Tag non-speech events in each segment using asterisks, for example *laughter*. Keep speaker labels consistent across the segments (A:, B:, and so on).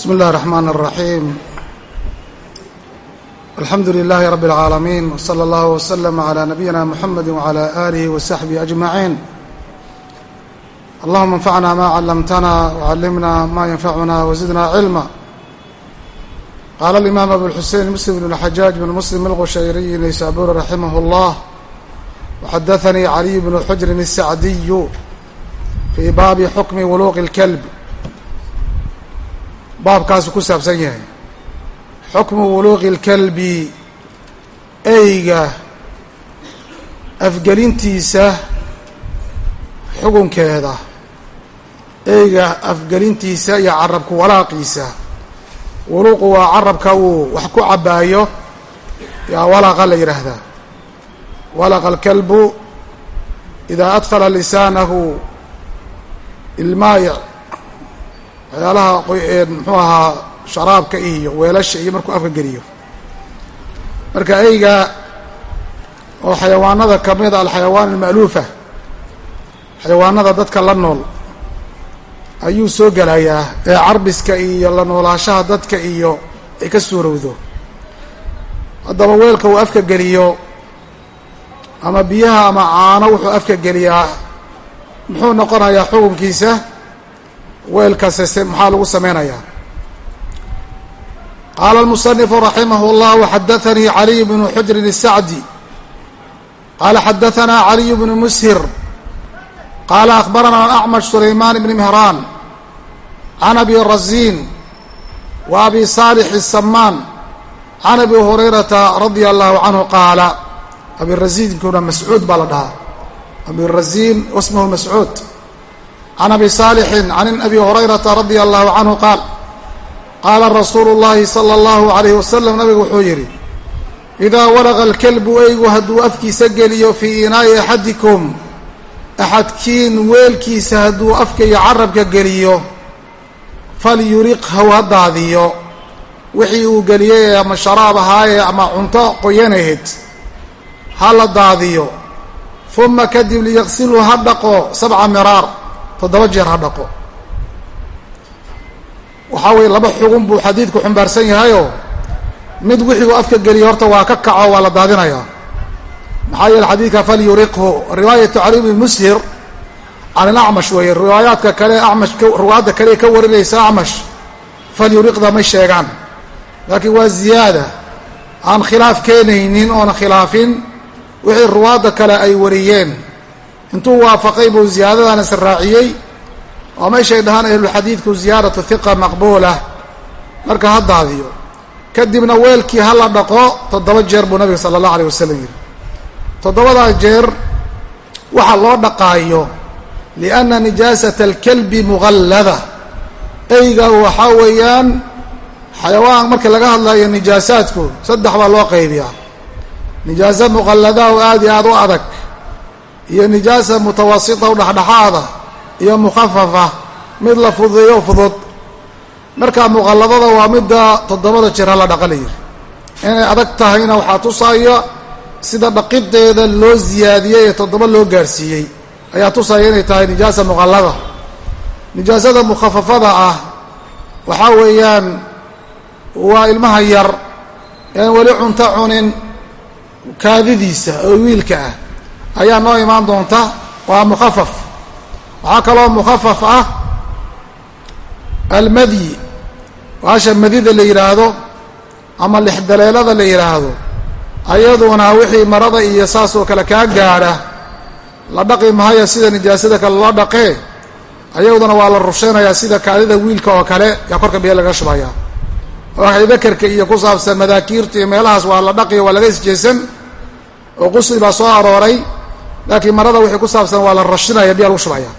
A: بسم الله الرحمن الرحيم الحمد لله رب العالمين وصلى الله وسلم على نبينا محمد وعلى آله وصحبه أجمعين اللهم انفعنا ما علمتنا وعلمنا ما ينفعنا وزدنا علما قال الإمام أبو الحسين مسلم بن الحجاج بن مسلم الغشيري نيسابور رحمه الله وحدثني علي بن حجر السعدي في باب حكم ولوغ الكلب baabkaasu ku saabsan yahay. Xukmu wuluuqi اlkalbi eyga afgelintiisa xukunkeeda. Eyga afgelintiisa iyo carabku walaaqiisa. Wuluuqu waa carabka uu wax ku cabaayo yaa walaqa la yidhaahdaa. Walaqa alkalbu idaa adkhala lisaanahu ilmaayic waxyaalaha muxuu ahaa sharaabka iyo weelasha iyo markuu afka geliyo. Marka eyga oo xayawaanada kamida alxayawaan alma'luufa xayawaanada dadka la nool ayuu soo gelayaa ee carbiska iyo la noolaashaha dadka iyo ay ka suurowdo. Haddaba weelka uu afka geliyo ama biyaha ama caano wuxuu afka geliyaa muxuu noqonayaa xukunkiisa weelkaase maxaa lagu samaynayaa qaala almusanifu raximah اllah waxadaanii caliy bnu xujrin الsacdi qaala xadaanaa caliy bnu mushir qaala akhbarana acmash sulaymaan bni mehraan can abi razin wa abi saalix الsamaan can abi hurayrata radia allahu canhu qaala abi razinkuna mascuud baa la dhahaa abi razin wasmahu mascuud can abi saalixin can abi hurayrata radia allahu canhu qaal qaala rasuulu llaahi sala allahu alayh wasalam nabigu wuxuu yidhi idaa walaqa alkelbu eygu hadduu afkiisa geliyo fii inaa'i axadikum axadkiin weelkiisa hadduu afka iyo carabka geliyo falyuriq haw ha daadiyo wixii uu geliyey ama sharaab ahaaye ama cunto qoyanayd ha la daadiyo uma kadib liyaqsilhu ha dhaqo sabca miraar toddoba jeer ha dhaqo. Waxaa weeye laba xugun buu xadiidku xumbaarsan yahayoo mid wixii uu afka geliyo horta waa ka kaco waa la daadinayaa maxaa yeele xadiidka falyuriqhu riwaayatu cali bni mushir can ilacmash weeye riwaayaadka kale amash riwaayadda kale ka warinaysa acmash falyuriqda may sheegaan. Laakiin waa ziyaada aan khilaaf keenaynin oona khilaafin wixii riwaadda kale ay wariyeen intuu waafaqay buu ziyaadadan israaciyey oo meeshay dhahaan ahlulxadiidku ziyaadatu hiqa maqbuula. Marka ha daadiyo. Kadibna weelkii ha la dhaqo toddoba jeer buu nabiga sala allah alay wasalam yidhi. Toddobadaa jeer waxa loo dhaqaayo lianna nijaasata alkalbi muqallada eyga waxaa weeyaan xayawaan marka laga hadlayo nijaasaadku saddex baa loo qaybiyaa. Nijaasa muqallada oo aad iyo aada u adag iyo nijaasa mutawasita o dhexdhexaada iyo mukhafafa mid la fududeeyo fudud. Markaa muqalladada waa midda toddobada jeer la yidhi inay adag tahayna waxaa tusaya sida dhaqideeda loo ziyaadiyey ee toddoba loo gaarsiiyey. Ayaa tusaya inay tahay nijaasa muqallada. Nijaasada mukhafafada ah waxaa weeyaan waa ilmaha yar een weli cunto cunin kaadidiisa oo wiilka ah ayaa noo imaan doonta waa mukhafaf waxaa kaloo mukhafaf ah almadyi. Waasha madida la yidhaahdo ama lixdaleelada la yidhaahdo ayaduna wixii marada iyo saas oo kale kaa gaadha. La dhaqi mahaya sida nijaasada kale loo dhaqee. Ayaduna waa la rushaynayaa sida kaadida wiilka oo kale yaa korka biyo laga shubayaa waxay dakarka iyo ku saabsan madaakiirta iyo meelahaas waa la dhaqiyo waa laga isjeesan oo qusli baa soo arooray laakiin marada wixii ku saabsan waa la rashinaya biyaa lagu shubaya?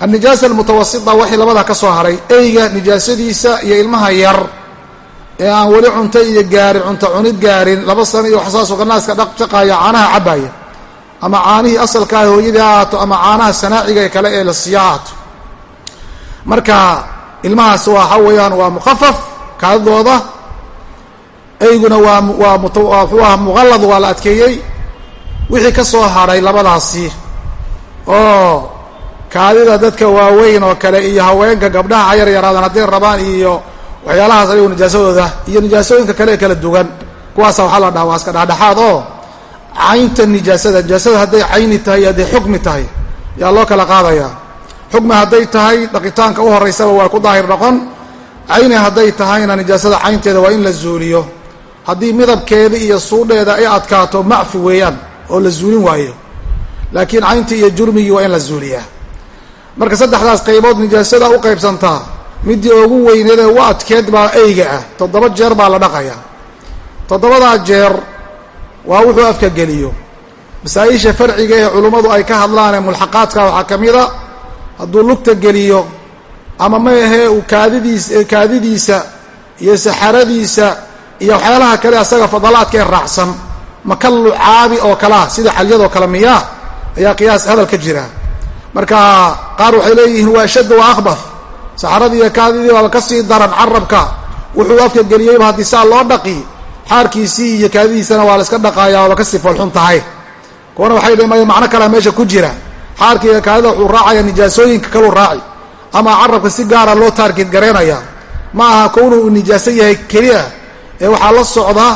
A: Annijaasa almutawasita waxii labadaa ka soo haray eyga nijaasadiisa iyo ilmaha yar ee aan weli cunto iyo gaarin cunto cunid gaarin laba sano iyo waxsaasoo ganaaska dhaqshaqaaya caanaha cabbaaya ama caanihii asalkaa hooyadii ha ahaato ama caanaha sanaaciga ee kale ee la siiya ha ahaato. Marka ilmahaas waxa weeyaan waa mukhafaf kaadidooda eyguna waa waa muxuu ah muqallad waa la adkeeyey wixii ka soo hadhay labadaasi oo kaadida dadka waaweyn oo kale iyo haweenka gabdhaha ha yar yaraadaan hadday rabaan iyo waxyaalahaas ayagu nijaasadooda iyo nijaasooyinka kale ee kala duwan kuwaasa waxaa la dhaha waa iska dhexdhexaad oo caynta nijaasada nijaasada hadday cayni tahay iyo hadday xukmi tahay yaa loo kala qaadayaa xukmi hadday tahay dhaqitaanka u horaysaba waa ku daahir noqon cayni hadday tahayna nijaasada caynteeda waa in la zuuliyo. Haddii midabkeeda iyo suudheeda ay adkaato macfi weeyaan oo la zuulin waayo. Laakiin cayntii iyo jurmigii waa in la zuuliyaa. Marka saddexdaas qaybood nijaasada u qaybsantaa midii ugu weyneed ee u adkeed baa eyga ah. Toddoba jeer baa la dhaqayaa toddobadaa jeer waa wuxuu afka geliyo. Masaa-isha farciga ee culummadu ay ka hadlaan mulxaqaadka waxaa ka mid a hadduu lugta geliyo ama ma ahee uu kaadidiis kaadidiisa iyo saxaradiisa iyo waxyaalaha kale asaga fadalaadka ee raacsan maka lucaabi oo kalea sida xalyadoo kale miyaa ayaa qiyaas hadal ka jira. Marka qaar waxay leeyihiin waa shadd wa akhbaf. Saxaradii iyo kaadidii baaba ka sii daran carabka wuxuu afka geliyeyba haddii saa loo dhaqi xaarkiisii iyo kaadidiisana waa la iska dhaqaaya waaba ka sii foolxun tahay. Kuwana waxay dhh maya macno kalea meesha ku jira. Xaarka iyo kaadida wuxuu raacaya nijaasooyinka kaluu raaci ama carabka si gaara loo taarget garaynaya ma aha kownu uu nijaaso yahay keliya ee waxaa la socda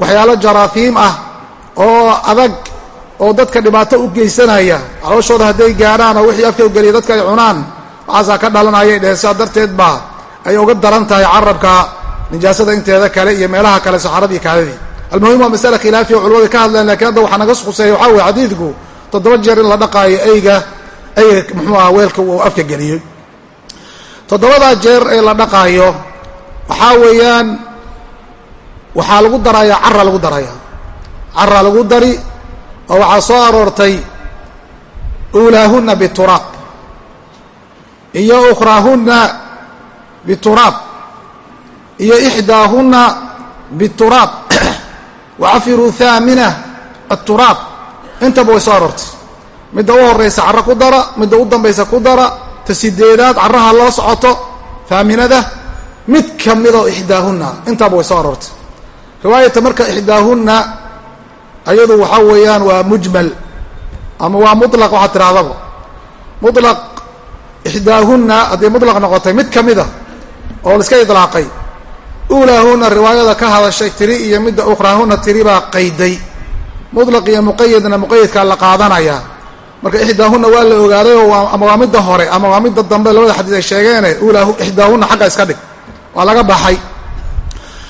A: waxyaalo jaraafiim ah oo adag oo dadka dhibaato u geysanaya. Calooshooda hadday gaadhaan oo wixii afka geliya dadka cunaan waxaasaa ka dhalanayay dheheen darteed baa ay uga daran tahay carabka nijaasada inteeda kale iyo meelaha kale saxaradii kaadadii almuhim waa masale khilaafiya o ka hadleen lakiin hadda waxaa naga khuseeya waxaa weye xadiidku toddoba jeer in la dhaqaayo eyga eyga muxuu aha weelka uu afka geliyey. Toddobadaa jeer ee la dhaqaayo waxaa weeyaan waxaa lagu darayaa cara lagu daraya cara lagu dari oo waxaa soo aroortay uulaahuna bituraab. Iyo ukhraahuna bituraab. Iyo ixdaahuna bituraab. *clears throat* Wacafiruu haamina aturaab intaba way soo aroortay. Midda u horaysa carro ku dara midda u dambaysa ku dara ta sideedaad carraha loo socoto haaminada mid ka midoo ixdaahunna. Intaaba way soo aroortay riwaayata marka ixdaahunna ayadu waxaa weeyaan waa mujmal ama waa mulaq waxaad tirahdaba mulaq ixdaahunna hadday mulaq noqotay mid ka mida oo la iska idlaaqay uulaahunna riwaayada ka hadashay tiri iyo midda ukhraahunna tiri baa qayday. Mulaq iyo muqayadna muqayadkaa la qaadanaya. Marka ixdaahunna waa la ogaaday oo ama waa midda hore ama waa midda dambe labada xadiis ay sheegeene uulaa ixdaahunna xagga iska dhig. Waa laga baxay.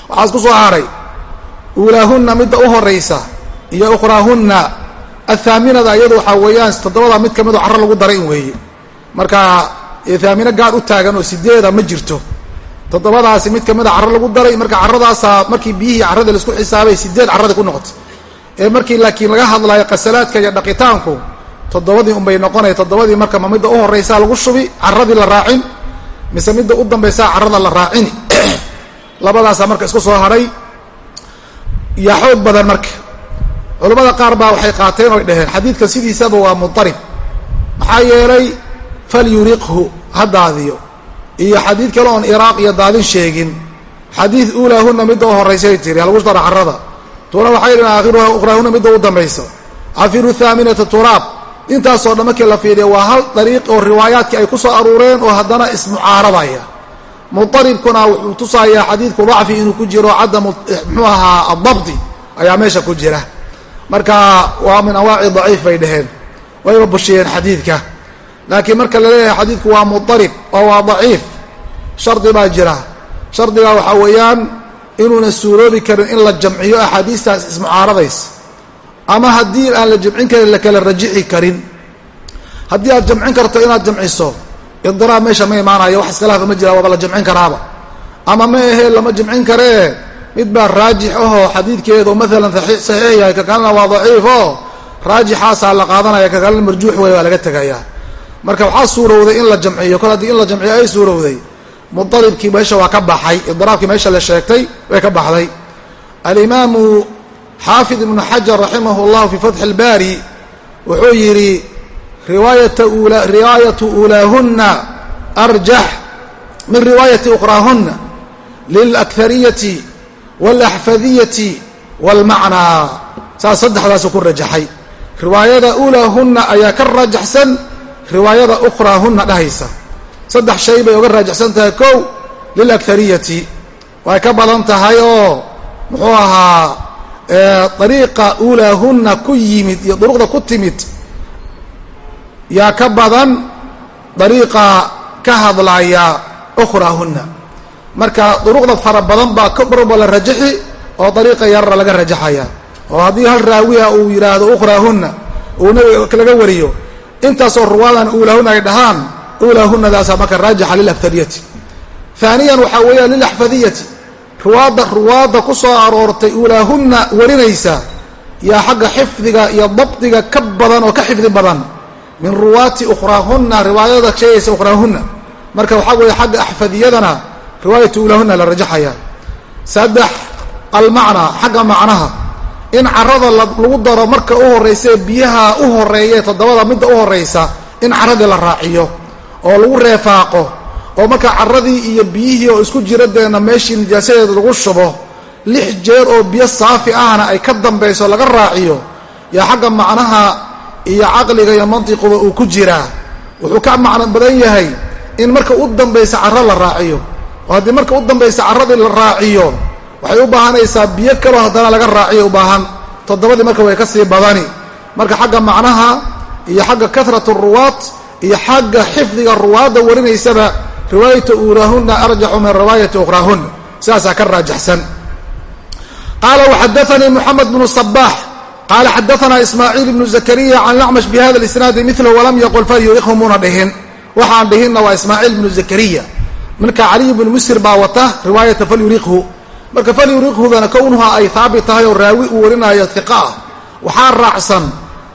A: Waxaa isku soo haray uulaahunna midda u horaysa iyo ukhraahunna athaaminada iyadu waxaa weeyaan toddobada mid kamidoo carro lagu daray in weeye. Marka haamino gaar u taagan oo sideeda ma jirto. Toddobadaasi mid kamida carro lagu daray marka carradaasaa markii biyihii carrada la isku xisaabay sideed carradii ku noqotay. Ee markii laakiin laga hadlayo qasalaadka iyo dhaqitaanku toddobadii unbay noqonaya toddobadii marka ma midda u horaysaa lagu shubi carradii la raacin mise midda u dambaysaa carrada la raacini. *clears throat* Labadaasaa marka isku soo hadhay yaa xoog badan marka. Culamada qaar baa waxay qaateen oy dhaheen xadiidka sidiisaba waa mudarib maxaa yeelay falyuriqhu ha daadiyo. Iyo xadiid kale oon iraaq iyo daadin sheegin xadiid uulaahunna midda u horaysay tiri halagu dara carrada. Tuuna waxay dhihin aakhiruha ukhraahunna midda u dambayso. Cafiru thaaminata turaab. Intaasoo dhan markii la fiiriya waa hal dariiq oo riwaayaadkii ay ku soo aruureen oo haddana ismucaaradaya mudaribkuna wuxuu tusayaa xadiidku dacfi inuu ku jiro cadamu muxuu ahaa adabdi ayaa meesha ku jira. Marka waa min anwaaci daciif bay dhaheen wayba bushiyeen xadiidka. Laakiin marka la leeyahay xadiidku waa mudarib oo waa daciif shardi baa jira. Shardigaa waxaa weeyaan inuuna suuroobi karin in la jamciyo axaadiistaas ismucaaradays ama haddii aan la jamcin karin la kala rajixi karin. Haddii aad jamcin karto inaad jamciso idiraab meesha ma imaanayo wax iskhilaafa ma jira waaba la jamcin karaaba. Ama ma ahee lama jamcin karee mid baa raajix ahoo xadiidkeedu maalan saxiix yahay ka kalena waa daciif raajixaasaa la qaadanaya ka kalena marjuux wey waa laga tegaya marka waxaa suurowday in la jamciyo kol haddii in la jamciyo ay suurowday mudaribkii meesha waa ka baxay idiraabkii meesha la sheegtay way ka baxday. Alimaamu xaafid ibnu xajar raximah llahu fi fatxi اlbaari wuxuu yidhi riwaayatu ulaahuna arjax min riwaayati ukraahuna lilakhariyati wاlaxfadiyati wاlmacnaa saas saddexdaasu ku rajaxay. Riwaayada ulaahuna ayaa ka raajaxsan riwaayada ukraahuna dhahaysa. Saddex shay bay uga raajaxsan tahay kow lilakhariyati way ka badan tahay oo muxuu ahaa dariiqa ulaahunna ku yimid iyo duruqda ku timid yaa ka badan dariiqa ka hadlaya ukhraahunna. Marka duruqda fara badan baa marba la rajaxi oo dariiqa yarara laga rajaxaya oo haddii hal raawiya uu yidhaahdo ukhraahunna uu nabiga laga wariyo intaasoo ruwaadan uulaahunna ay dhahaan uulaahunadaasa marka raajixa lilafdaliyati aaniyan waxaa weeyaan lilaxfadiyati ruwaadda ruwaadda ku soo aroortay uulaahunna warinaysa yaa xagga xifdiga iyo dabdiga ka badan oo ka xifdi badan min ruwaati ukhraahunna riwaayada sheegaysa ukhraahunna marka waxaa weeye xagga axfadiyadana riwaayatu uulaahunna la rajaxaya. Saddex almacnaa xagga macnaha. In carada lagu daro marka u horraysa biyaha u horreeya toddobada midda u horraysa in caradii la raaciyo oo lagu reefaaqo oo marka caradii iyo biyihii oo isku jira deena meeshii nijaasadeeda lagu shubo lix jeer oo biyo saafi ahna ay ka dambayso laga raaciyo yaa xagga macnaha iyo caqliga iyo mantiquba uu ku jiraa wuxuu ka macno badan yahay in marka u dambaysa carro la raaciyo. Oo haddii marka u dambaysa carradii la raaciyo waxay u baahanaysaa biyo kaloo haddana laga raaciyo u baahan. Toddobadii marka way ka sii badani. Marka xagga macnaha iyo xagga karat ruwaat iyo xagga xifdiga ruwaadda warinaysaba riwaayata uuraahunna arjaxu min riwaayati ukhraahunna sidaasaa ka raajaxsan. Qaala waxadaanii moxamed bnu sabaax qaala xadaanaa ismaaciil ibnu zakariya can lacmash bi hada isnaadi milahu walam yaqul falyuriqhu muuna dhihin waxaan dhihinna waa ismaaciil bnu zakariya marka caliy bnu musir baa wata riwaayata falyuriqhu marka falyuriqhudana kownuha ay haabit tahay oo raawi uu warinaayo iqa ah waxaa raacsan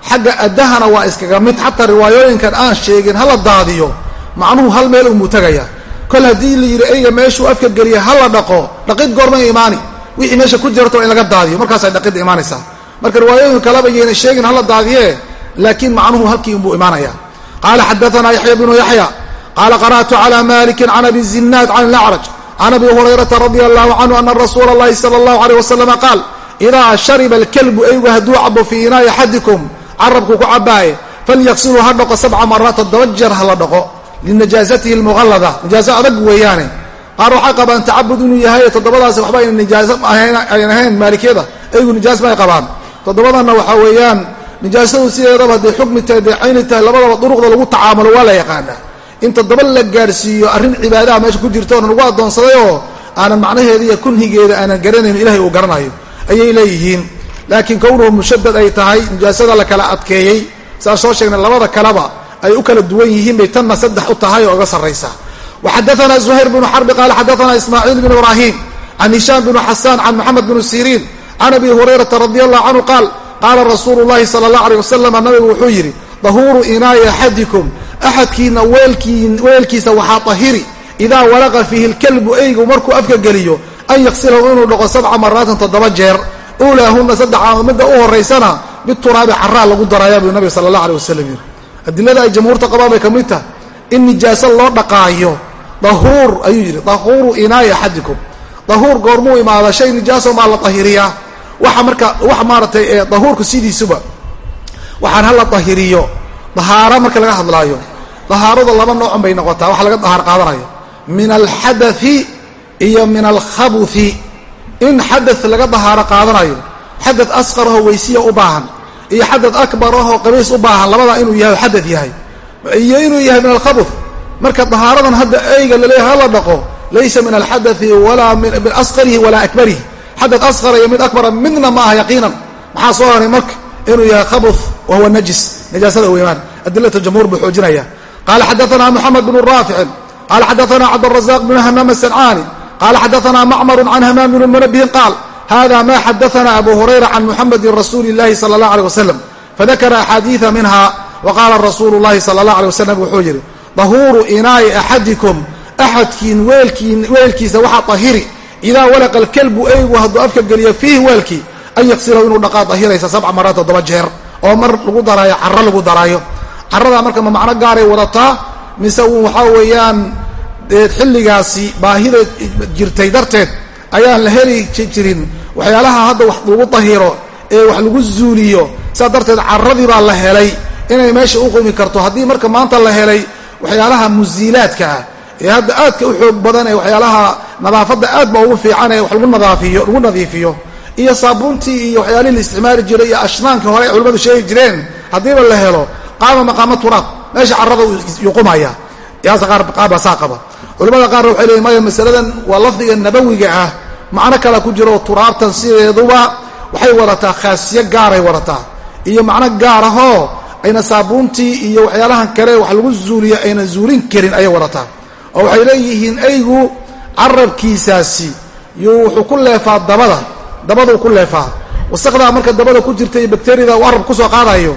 A: xagga addahana waa iskaga mid xataa riwaayooyinkan aan sheegin hala daadiyo macnuhu hal meel umuu tegaya kol haddii la yidhi eyga meeshuu afka geliya hala dhaqo dhaqid goormay imaani wixii meesha ku marka riwaayadu kalaba yayna sheegin hala daadiye laakiin macnuhu halkii unbuu imaanaya qaala xadaana yaxya bnu yaxya qaala qara'tu cala maliki can abi zinaad can lacraj can abi hurayrata radia allahu canhu ana rasuula اllahi sala allahu aleyh wasalama qaal idaa shariba alkalbu eygu hadduu cabo fii inaai axadikum carabku ku cabaaye falyaqsiluu ha dhaqo sabca maraat toddoba jeer hala dhaqo linajaasatihi lmuqallada najaaso adag weeyaane. Qaar waxay qabaan tacabud inuu yahay toddobadaas waxba ayna najaaso ayna ahayn maalikiyada eygu najaas ma qabaan toddobadanna waxaa weeyaan nijaasadu sideedaba haddii xukmi tahay dee cayni tahay labadaba duruqda lagu tacaamulo waa la yaqaanaa. In toddoba la gaarhsiiyo arrin cibaadaha meesha ku jirta oona lagu addoonsaday oo aanan macnaheeda iyo kunhigeeda aanan garanayn ilahay uu garanayo ayay leeyihiin. Laakiin kownuhu mushadad ay tahay nijaasada la kala adkeeyey saan soo sheegnay labada kaleba ay u kala duwan yihiin bay tanna saddex u tahay oo uga sarraysa. Waxadaana zuhayr bnu xarbi qaala xadaana ismaaciil bnu ibraahim can hishaam bnu xasaan can moxamed bnu siriin can abi hurayrata radi allahu canhu qaal qaala rasuulu llahi sala allah aleyh wasalam nabigu wuxuu yidhi dahuuru inaayi axadikum axadkiina weelkiisa waxaa tahiri idaa walaqa fiihi lkalbu eygu markuu afka geliyo an yaqsilahu inuu dhaqo sabca maraatin toddoba jeer ulaahuna saddex midda u horaysana bituraabi caraa lagu daraya buu nabiga sala allah aleh wasalam yidhi adilada ay jamhuurta qabaan bay ka mid tahay in nijaaso loo dhaqaayo dahuur ayuu yidhi dahuuru inaayi axadikum dahuur goormuu imaada shay nijaaso maa la dahiriyaa waxa marka wax maaratay dahuurku sidiisuba waxaan hala dahiriyo. Dahaaro marka laga hadlaayo. Dahaarada laba noocon bay noqotaa. Waxa laga dahaar qaadanayo. Min alxadai iyo min alkhabuthi. In xadad laga dahaaro qaadanayo. Xadad asqarahoo weysiya u baahan. Iyo xadad akbarahoo qabiis u baahan. Labadaa inuu yahay oo xadad yahay. Iyo inuu yahay min alkhabuth. Marka dahaaradan hadda eyga la leeyahay hala dhaqo. Laysa min alxadai walaa min asqarihi walaa akbarihi xadad asqara iyo mid akbara midna ma aha yaqiinan maxaa soo haray marka inuu yahay khabuth wa huwa najis najaasada weymaan adilatu jamhuur buu xoojinaya qala xadaana moxamed bnu raaficin qala xadaana cabdrazaq bnu hamaam asancaani qala xadaana macmaru can hamaam bni munabihin qaal hada ma xadaana abu hurayra can muxamedin rasuuli اllahi sala اllah alيh wasalam fadakara axaadiia minha waqaala rasuulu llahi sala اllah alيh wasalam wuxuu yidhi dahuuru inaa'i axadikum axadkiin weelkiisa waxaa tahiri idaa walaqa alkalbu eygu hadduu afka geliyo fiihi weelkii an yaqsilahu inuu dhaqaa dahiraysa sabca maraat toddoba jeer oo mar lagu daraayo caro lagu daraayo caradaa marka ma macno gaaray wadataa mise uu waxaa weeyaan xilligaasi baahida jirtay darteed ayaan la heli jirin waxyaalaha hadda wax lagu dahiro ee wax lagu zuuliyo saa darteed caradii baa la helay inay meesha u qumi karto haddii marka maanta la helay waxyaalaha musiilaadka ah ee hadda aadka u xoog badan ee waxyaalaha nadaafadda aad ba ugu fiican ee wax lagu nadaafiyo lagu nadiifiyo. Iyo saabuuntii iyo waxyaalihii la isticmaali jiray iyo ashnaankii hore ay culimmadu sheegi jireen haddiiba la helo qaama maqaamo turaab meesha carrada yuqumaya. Yaasa qaar baa saa qaba. Culimmada qaarna waxay leeyiin maya masaladan waa lafdiga nabawiga ah. Macno kale ku jiro turaabtan sideeduba waxay wadataa khaasiyo gaaray wadataa. Iyo macno gaar ahoo ayna saabuuntii iyo waxyaalahan kale wax lagu zuuliyo ayna zuulin karin ayay wadataa oo waxay leeyihiin aygu carabkiisaasi yuu wuxuu ku leefaa dabada dabaduu ku leefaa. Wasaqdaa marka dabada ku jirta iyo bakteriyada uu arab ku soo qaadayo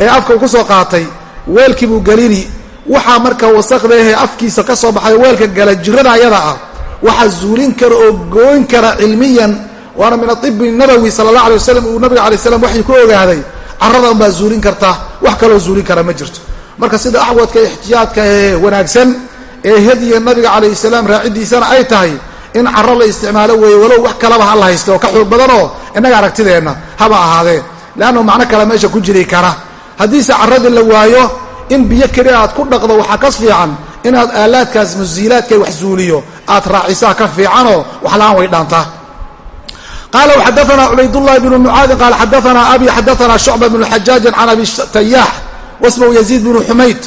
A: ee afka uu ku soo qaatay weelkii buu gelini. Waxaa marka wasaqdaahee afkiisa ka soo baxay weelka gala jirada ayada ah waxaa zuulin kara oo gooyn kara cilmiyan. Waana min aibi nabawi sala allah alay wasalam uu nabiga alay slam waxay ku ogaaday carada unbaa zuulin karta wax kaloo zuulin kara ma jirto. Marka sida axwadka ixtiyaadka ee wanaagsan ee hadiya nabiga calayh salaam raacidiisana ay tahay in caro la isticmaalo weeye walow wax kalaba ha la haysto oo ka xoog badanoo innaga aragtideenna haba ahaadee. Leannu macno kale meesha ku jiri kara. Haddiise carradii la waayo in biyo keli aad ku dhaqdo waxaa kas fiican inaad aalaadkaas musiilaadkay wax zuuliyo aad raacisaa ka fiicanoo waxla-aan way dhaantaa qala xadaana cubaydاllahi bnu mucaadin qaal xadaana abi xadaana shucba bnu xajaajin can abi tayaax wasmhu yaziid bnu xumayd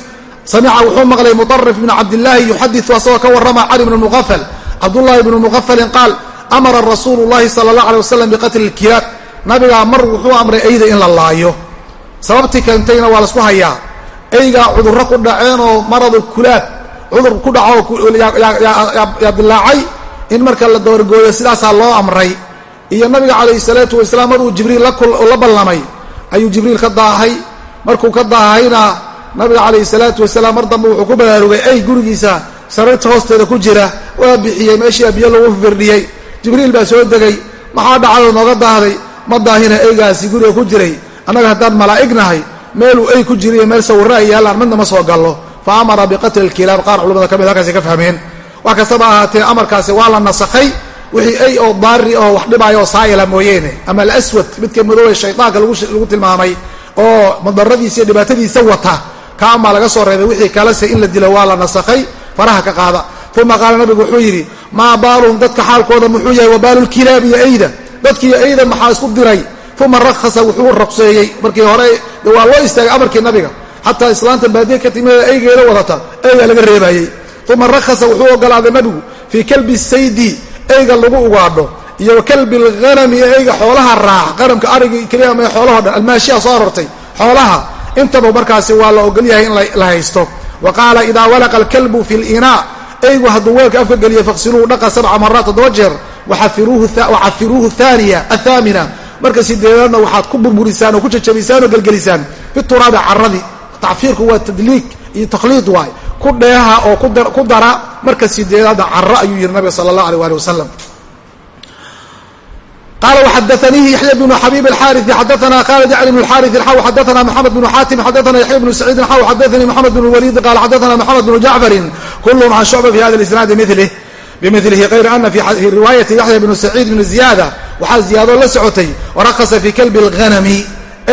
A: samica wuxuu maqlay muarif bn cabdilaahi yuxadiu asagoo ka warama can ibni muqafal cabdulaahi bnu muqafalin qaal amara rasuulu llahi sala allah alay wasalam biqatli kilaab nabigaa mar wuxuu amray eyda in la laayo sababtii keentayna waa la isku hayaa eygaa cudurro ku dhaceenoo maradu kulaab cudur ku dhaco yaa dilaacay in marka la doorgooyo sidaasaa loo amray iyo nabiga calayhi salaatu wasalaam maruu jibriil la ballamay ayuu jibriil ka daahay markuu ka daahayna nabiga calayhi salaatu wasalaam mar dambe wuxuu ku baraarugay ey gurigiisa sariirta hoosteeda ku jira. Waa bixiyey meeshii biyo lagu firdhiyey. Jibriil baa soo degay maxaa dhacado nooga daahday? Ma daahina eygaasi guriga ku jiray? Annaga haddaan malaa'ig nahay meeluu ey ku jiriyo meel sawirra ay yaallaan midna ma soo gallo. Fa amara biqatli lkilaab qaar culamada ka mid halkaasi ka fahmeen. Wax kastaba ahaatee amarkaasi waa la nasakhay wixii ay oo daari oo wax dhibaayo oo saayila mooyeene ama alaswad midka madoobe shaydaanka lagu tilmaamay oo madaradiisa iyo dhibaatadiisa wata kaamaa laga soo reebay wixii kalese in la dilo waa la nasakhay faraha ka qaada. Uma qaala nabigu wuxuu yidhi maa baaluhum dadka xaalkooda? Muxuu yahay wabaalulkilaab iyo eyda dadkiiyo eyda maxaa isku diray? Uma rakhasa wuxuu ruqseeyey markii hore waa loo istaagay amarkii nabiga. Xataa islaanta baadiya ka timida eygeeda wadata eygaa laga reebayey. Uma rakhasa wuxuu ogolaaday nabigu fii kalbi saydi eyga lagu ugaadho iyo kalbi lghanami ee eyga xoolaha raaca qanamka arigi keliya ama xoolaho dhan almaashiya soo arortay xoolaha intaba markaasi waa la ogol yahay in la haysto. Wa qaala idaa walaqa alkalbu fi linaa eygu hadduu weelka afka geliyo faqsiluuhu dhaqa sabca maraat toddoba jeer wacafiruuhu thaniya athaamina. Marka sideedaadna waxaad ku burburisaan oo ku jajabisaan oo gelgelisaan. Fi turaabi caradi tacfiirku waa tadliig iyo takhliid waay. Ku dheeha oo ku dara marka sideedaadna caro ayuu yihi nabiga sala allah aleh ali wasalam qala xadaanii yaxya bnu xabib xarii xadaana khalid yani bn xari aw xadaana mxamed bn xatim xadaana yaxya bnu saciidin xaw xadaanii mxamed bn waliid qaala xadaana mxamed bnu jacfarin kulhm can shucba fi hada isnaadi milih bimilihi ayr ana fi riwaayati yaxya bnu saciid bn ziyaada waxaa ziyaado la socotay warakasa fi kalbi lhanami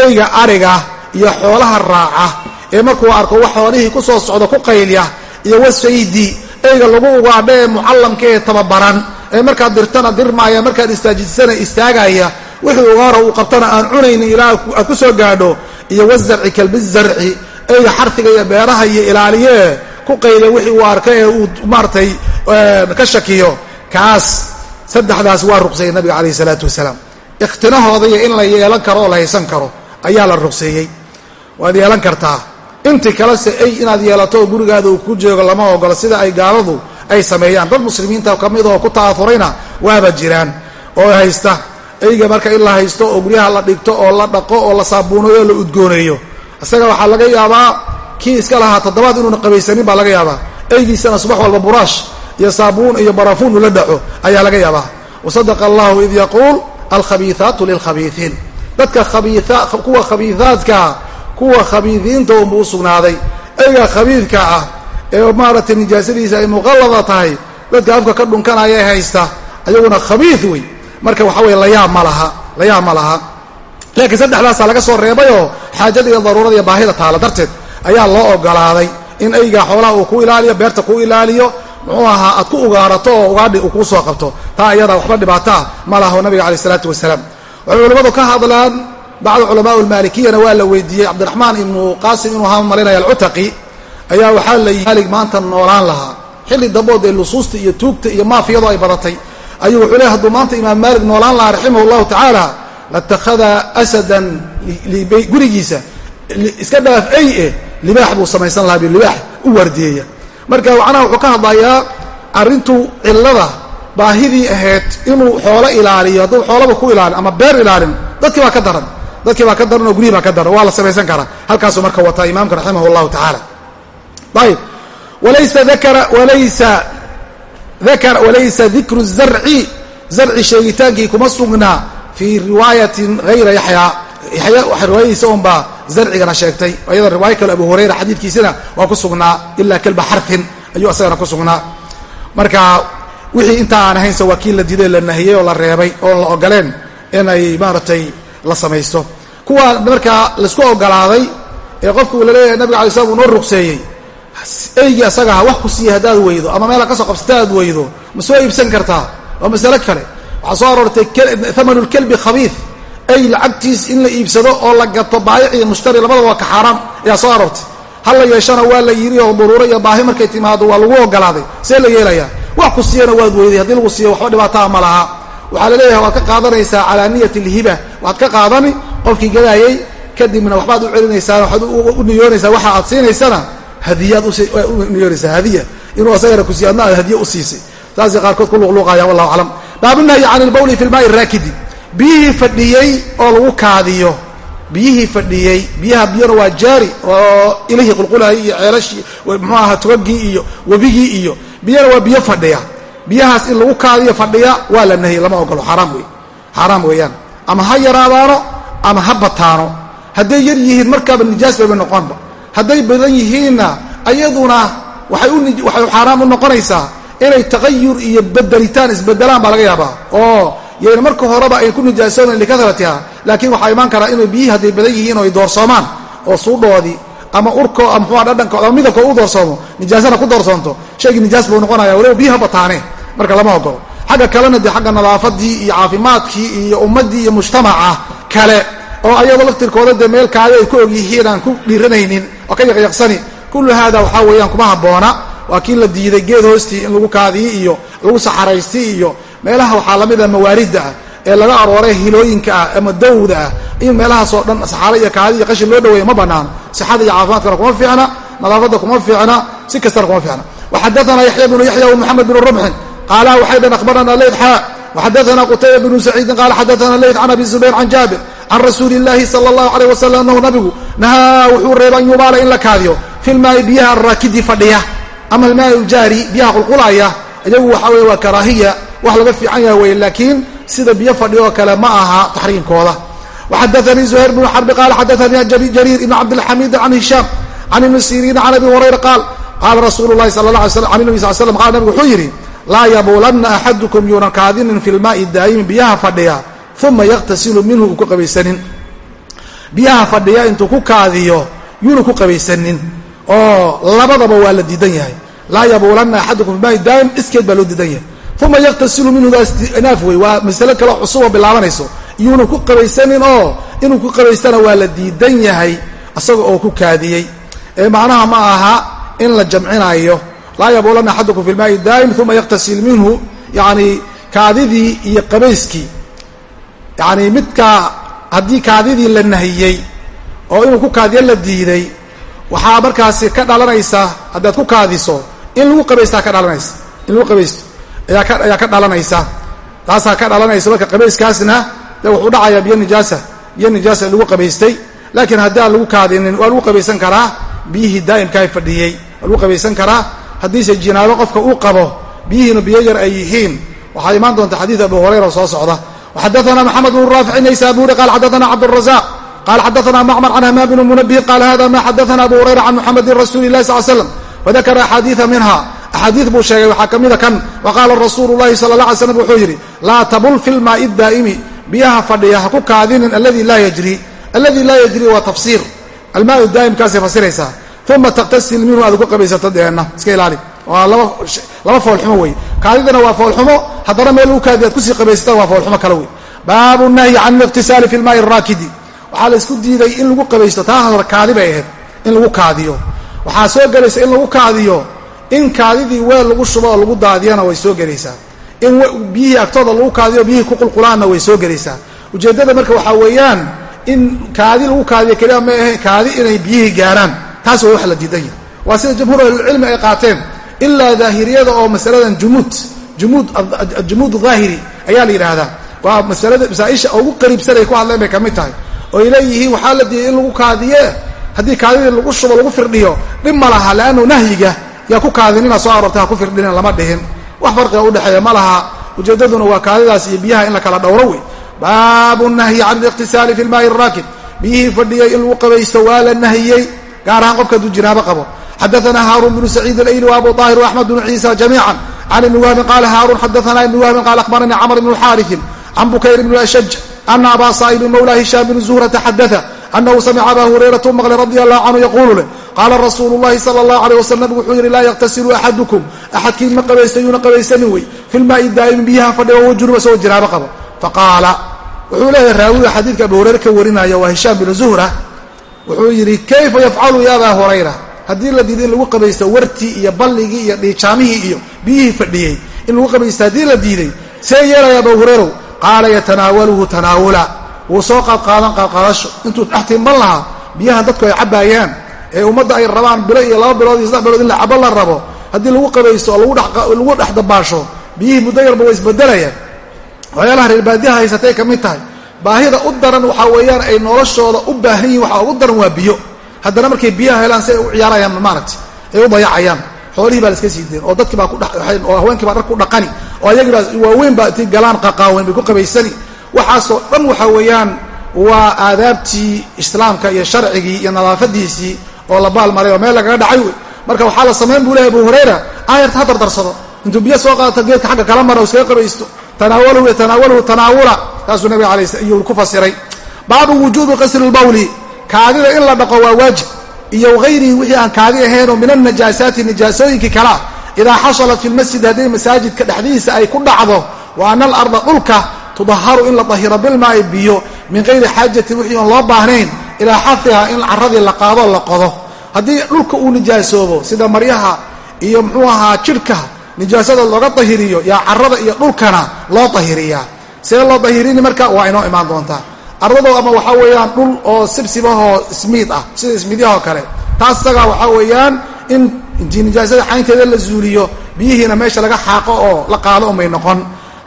A: eyga ariga iyo xoolaha raaca ee markuu arko wax xoolihii ku soo socda ku qaylya iyo wasaydi eyga lagu ugaadha ee mucallamka ee markaad dirtana dirmaaya markaad istaajisana istaagaya wixii ugaara uu qabtana aan cunaynin ilaa aad ku soo gaadho iyo wazarci kalbizarci eyga xarfiga iyo beeraha iyo ilaaliyee ku qayliya wixii uu arka ee uu maaratay ka shakiyo kaas saddexdaas waa ruqseeyey nabiga calayhi salaatu wasalaam. Ikhtinahooda iyo in la yeelan karo oo la haysan karo ayaa la ruqseeyey waad yeelan kartaa. Intii kalese ey inaad yeelato oo gurigaada uu ku joogo lama ogolo sida ay gaaladu ay sameeyaan. Dad muslimiinta ka mid oo ku ta'afurayna waaba jiraan. Oo haysta eyga marka in la haysto oo guryaha la dhigto oo la dhaqo oo la saabuunayo oo la udgooneeyo. Isaga waxaa laga yaabaa kii iska lahaa toddobaad inuuna qabaysanin baa laga yaabaa. Eygiisana subax walba buraash iyo saabuun iyo barafuun ula dhaco ayaa laga yaabaa. Wasadaqa allahu id yaquul alkhabiiaatu lilkhabiiiin dadka kuwa khabiiaadkaa kuwa khabiidiinta unbuu u sugnaaday. Eyga khabiidka ah ee maaragtay nijaasadiisa ay muqallada tahay dadka afka ka dhunkanaya ee haysta ayaguna khabiid wey marka waxa weye layaab ma laha layaab ma laha. Laakiin saddexdaasaa laga soo reebayoo xaajada iyo daruurada iyo baahida taala darteed ayaa loo ogolaaday in eyga xoolaha uu ku ilaaliyo beerta ku ilaaliyo muxuu ahaa aad ku ugaarato oo ugaadhi uu kuu soo qabto. Taa iyada waxba dhibaataa ma laho nabiga caleyh isalaatu wasalaam. Waxay culimmadu ka hadlaan bacdu culamaa lmaalikiyana waa la weydiiyey cabdiraxmaan ibnu qaasim inuu haa malinaya alcutaqi ayaa waxaa la yii maalig maanta noolaan lahaa. Xilli dambood ee lusuusta iyo tuugta iyo maafiyadu ay badatay ayuu wuxuu leey haduu maanta imaam maalik noolaan lahaa raximah llahu tacaala latakhada asadan gurigiisa iska dhaaf ay eh libaax buu samaysan lahaa libaax u waardiyeeya. Marka macnaha wuxuu ka hadlayaa arrintu cillada baahidii ahayd inuu xoolo ilaaliyo hadduu xoolaba ku ilaalin ama beer ilaalin dadkii baa ka daran dadkii baa ka daran oo gurihii baa ka daran waa la samaysan karaa. Halkaasuu marka wataa imaamka raximah llahu tacaala ayib walaysa dikru zarci zarci sheegitaankii kuma sugnaa fii riwaayatin hayra yaxyaa yaxya riwaayadiisa un baa zarcigana sheegtay iyada riwaayo kale abu hurayra xadiidkiisina waa ku sugnaa ilaa kelba xarfin ayuu asagana ku sugnaa marka wixii intaa aan ahaynse waa kii la diiday la nahiyey oo la reebay oon la ogoleen inay maaragtay la samaysto kuwa markaa la isku ogolaaday ee qofku la leeyahay nabiga alay slam uu noo ruqseeyey eygii asagaha wax ku siiya haddaad weydo ama meela ka soo qabsata aad ma soo iibsan kartaa waa masalo kale. Waxaa soo aroortay thamanu lkelbi khabiid ey in la iibsado oo la gato baayic iyo mushtari labadaba waa ka xaaraam ayaa soo aroortay. Hal la yeeshana waa la yidhi oo duruuro iyo baahi markay timaado waa lagu ogolaaday see la yeelayaa. Wax ku siiyana waad weyday haddii lagu siiyo waxba dhibaataa ma laha. Waxaa la leeyahay waad ka qaadanaysaa calaa alhiba waxaad ka qaadani qofkii gadaayey kadibna waxbaad u celinaysaa waxaad u niyoonaysaa waxa aad siinaysana hadiyaad u niyoonaysaa hadiya. Inuu asagana ku siiy adna aad hadiye u siisay. Saasay qaarkood ku luqluuqayaan wallahu aclam. Baabunahyi can ilbawli fi lmaai raakidi. Biyihii fadhiyey oo lagu kaadiyo. Biyihii fadhiyey biyaha biyona waa jaari oo ilihii qulqulaayay iyo ceelashii muxuu ahaa tugagii iyo webigii iyo biyana waa biyo fadhiya. Biyahaas in lagu kaadiyo fadhiya waa la nahiyey lama ogolo xaaraam wey xaaraam weeyaan. Ama ha yaraadaano ama ha bataano. Hadday yar yihiin markaaba nijaas bayba noqonba hadday badan yihiinna ayaduna waxay xaaraam u noqonaysaa inay taqayur iyo bedelitaan isbedelaan baa laga yaabaa. Oo yayna marka horeba ay ku nijaasoonayn likahratiha laakiin waxaa imaan karaa inay biyihii hadday badan yihiin oo ay doorsoomaan oo suudhoodii ama urko muxua dhadhankooda ama midabkooda u doorsoomo nijaasana ku doorsoonto. Shaygii nijaas buu noqonaya waliba biyaha bataane marka lama ogolo. Xagga kalena dee xagga nadaafadii iyo caafimaadkii iyo ummaddii iyo mujtamaca kale oo ayadoo laftirkooda dee meel kaadi ay ku og yihiin aan ku dhiiranaynin oo ka yaqyaqsani kullu haada waxaa weeyaan kuma habboona. Waa kii la diiday geed hoostii in lagu kaadiyi iyo lagu saxaraysti iyo meelaha waxaa lamida mawaaridda ah ee laga arooray hilooyinka ah ama dawda ah. In meelahaasoo dhan saxaaro iyo kaadi iyo qashin loo dhaweeya ma banaano sixada iyo caafimaadkana kuma fiicna nadaafadda kuma fiicna si kastana kuma fiicna. Waxadaana yaxya bnu yaxya wmoxamed bnu rumxin qaala waxay dhan akhbarana leyd xaa waxadaana qutayba bnu saciidin qaala xadaana leyd can abi zubayr can can rasuuli اllahi salى اllahu alيyh wasalam anahu nabigu nahaa wuxuu reeba an yubaala in la kaadiyo fi lmaai biyaha araakidi fadhiya ama almaai ljaari biyaha qulqulaya iyagu waxa weye waa karaahiya wax laga fiican yaha weye laakiin sida biyo fadhi oo kale ma aha taxriimkooda waxadaanii zuhayr bnu xarbi qaala xadaanii jariir ibn cabdilxamiid can hishaam can ibni siriin can abi hurayra qaal qaala rasuulu lahi sala la alay slam an nabi sal slam qala nabigu wuxuu yidhi laa yabuulanna axadukum yuunan kaadinin fi lmaai daa'imi biyaha fadhiya uma yaktasilu minhu uu ku qabaysanin. Biyaha fadhiya intuu ku kaadiyo yuuna ku qabaysanin. Oo labadaba waa la diidan yahay. Laa yabuulanna axadukum fi maai daa'im iskeed baa loo diidan yahay. Uma yaktasilu minhu daastinaaf wey waa masalo kaleo cusuboo bilaabanayso. Iyuuna ku qabaysanin oo inuu ku qabaystana waa la diidan yahay isaga oo ku kaadiyey. Ee macnaha ma aha in la jamcinayo laa yani midka haddii kaadidii la nahiyey oo inuu ku kaadiyo la diiday waxaa markaasi ka dhalanaysa haddaad ku kaadiso in lagu qabaystaa ka dhalanaysa in lagu qabaysto ayaa ka dhalanaysa. Taasaa ka dhalanaysa marka qabayskaasna dee wuxuu dhacayaa biyo nijaasa biyo nijaasa lagu qabaystay laakiin haddii aan lagu kaadinin waa lagu qabaysan karaa biyihii daa'imkaa fadhiyey. Waa lagu qabaysan karaa haddiise jinaabo qofka uu qabo biyihiina biyo yar ay yihiin. Waxaa imaan doonta xadiid abu hurayra soo socda xadana mxamed bn raafic naysaburi qal xadana cabdrazaq qal xadana macmar can hamaam bn munabi qal hada ma xadana abu hurayra can muxamedin rasuli lahi sal slam wadakara axaadiia minha axaadii buu sheegay waxaa kamida kan waqaala rasuulu lahi sala la alay slam wuxuu yidhi laa tabul fi lmaai daa'imi biyaha fadhiya ha ku kaadinin aladi laa yajri aladi laa yajri waa tafsiir almaau daa'imkaasay fasiraysaa uma taktasil minhu aad ku qabaysato deenna iska ilaali waa laba laba foolxumo wey kaadidana waa foolxumo haddana meel lagu kaadi aad ku sii qabaysataan waa foolxumo kale wey baabu nahyi can liqtisaali fi lmaai raakidi. Waxaa la isku diiday in lagu qabaysto taa hore kaadi bay ahayd in lagu kaadiyo. Waxaa soo gelaysa in lagu kaadiyo in kaadidii weel lagu shubo oo lagu daadiyana way soo gelaysaa. In biyihii agtooda lagu kaadiyo biyihii ku qulqulaanna way soo gelaysaa. Ujeeddada marka waxaa weeyaan in kaadi lagu kaadiyo keliya ma ahe kaadi inay biyihii gaaraan. Taas way wax la diidan yahay. Waa sida jamhuur ahlulcilmi ay qaateen ilaa daahiriyada oo masaladan jumuud jumuud jumuud daahiri ayaa la yidhaahdaa. Waa masalada masaaisha ugu qariibsan ay ku hadleen bay ka mid tahay. Oo ay leeyihiin waxaa la diiday in lagu kaadiye. Haddii kaadidii lagu shubo lagu firdhiyo dhib ma laha leannu nahyiga yaa ku kaadinina soo aroortay ha ku firdhinin lama dhihin. Wax farqiga udhexeeya ma laha. Ujeeddaduna waa kaadidaas iyo biyaha in la kala dhowro wey. Baabu nahyi can aliqtisaali fi lmaai raakid biyihii fadhiyey in lagu qabaysto waa la nahiyey gaar ahaan qofka hadduu jinaabo qabo xadaana haarun bnu saciid alayli wabu aahir axmed bnu ciisa jamiica can ibni wahbin qaala haarun xadaana ibni wahbin qaala akhbaranii camr bnu xaariin can bukayr bn ashaj ana abaa saa'ibin mawla hishaam bn zuhrata xadaa anahu samica abaa hurayratu maqlay radi allahu canhu yaquulu leh qaala rasuulu llahi sala allahu aleyh wasalam wuxuu yidhi laa yaktasilu axadukum axadkiin ma qabaystayuuna qabaysanin wey fi lmaa'i daa'imi biyaha fadhiga wawa junuba isagoo janaabo qaba faqaala wuxuu leeyahay raawiga xadiidka abu hurayre ka warinaya waa hishaam binu zuhra wuxuu yidhi kayfa yafcalu ya abaa hurayra haddii la diiday in lagu qabaysto wartii iyo balligii iyo dhiijaamihii iyo biyihii fadhiyey. In lagu qabaysto haddii la diiday see yeelaya abu qaala yatanaawaluhu tanaawula. Wuu soo qaadqaadan qaadqaadasho. Intuu dhex tiimban lahaa biyaha dadku ay cabbaayaan ee ummadda ay rabaan bilo iyo laba bilood iyo saddex bilood in la cabo la rabo. Haddii lagu qabaysto oo lagu dhex dabaasho biyihii muddo yarba way isbedelayaan waxyaalaha reer baadiyaha haysatay ka mid tahay. Baahida u daran waxaa weeyaan ay noloshooda u baahan yihiin waxaa ugu daran waa biyo haddana markay biyaha helaan si ay u ciyaarayaan maaragta ay u dayacayaan xoolihii baa la iska sii deen oo dadkii baa oo haweenkii baa dhar ku dhaqani oo ayagii baa waaweyn baa intii galaan qaqaawen bay ku qabaysani. Waxaasoo dhan waxaa weeyaan waa aadaabtii islaamka iyo sharcigii iyo nadaafadiisii oo la baalmaray oo meel lagaga dhacay wey. Marka waxaa la samayn buu lehay abu hurayra aayarta ha dardarsado intuu biyo soo qaadato geedka xagga kala mara o iskaga qabaysto tanaawaluhu yatanaawaluhu tanaawula taasuu nabiga alay iyuu ku fasiray. Baabu wujuubi qasri lbawli kaadida in la dhaqo waa waajib. Iyo hayrihi wixii aan kaadi ahaynoo min alnajaasaati nijaasooyinkii kalea idaa xasalat fi lmasjid hadday masaajidka dhexdihiisa ay ku dhacdo wa ana alarda dhulka tudaharu in la dahiro bilmaai biyo min hayri xaajatin wixii oon loo baahnayn ilaa xafiha in caradii la qaadoo la qodo. Haddii dhulka uu nijaasoobo sida maryaha iyo muxuu ahaa jidhka nijaasada looga dahiriyo yaa carada iyo dhulkana loo dahiriyaa see loo dahirini marka waa inoo imaan doontaa ardado ama waxaa weeyaan dhul oo sibsibahoo ismiid ah sida ismiidyahoo kale. Taas isagaa waxaa weeyaan in nijaasada caynteeda la zuuliyo biyihiina meesha laga xaaqo oo la qaado umay noqon.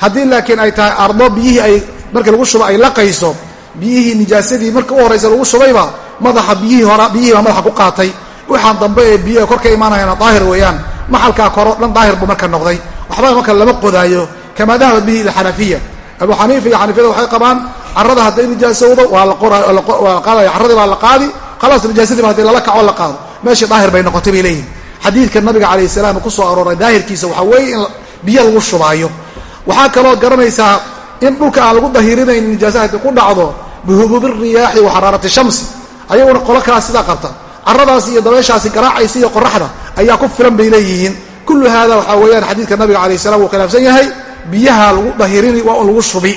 A: Haddii laakiin ay tahay ardo biyihii ay markii lagu shubo ay laqayso biyihii nijaasadii marka u horraysa lagu shubayba madaxa biyihii hora biyihii baa madaxa ku qaatay. Waxaan dambe ee biyaha kor imaanayana daahir weeyaan maxalkaa koro dhan daahir buu marka noqday. Waxba marka lama qodaayo kamaa dahabat bihi ilxanafiya abu xaniifa iyo xanafiyada waxay qabaan carada hadday nijaasowdo waa la qaadaya. Carradii baa la qaadi khalaas nijaasadiiba haddii lala kaco la qaado. Meeshii daahir bay noqotay bay leeyihiin xadiidka nabiga calayh salaam ku soo arooray daahirkiisa waxaa weeye in biyo lagu shubaayo. Waxaa kaloo garanaysaa in dhulka aan lagu dahirinayn nijaasa haddii ku dhacdo bihubuubi riyaaxi wa xaraarati shamsi. Ayaguna qolo kalaa sidaa qabta. Caradaas iyo dabeeshaasi garaacaysa iyo qoraxda ayaa ku filan bay leeyihiin. Kullu hada waxaa weeyaan xadiidka nabiga calayh salam wuu khilaafsan yahay biyaha lagu dahirini waa lagu shubi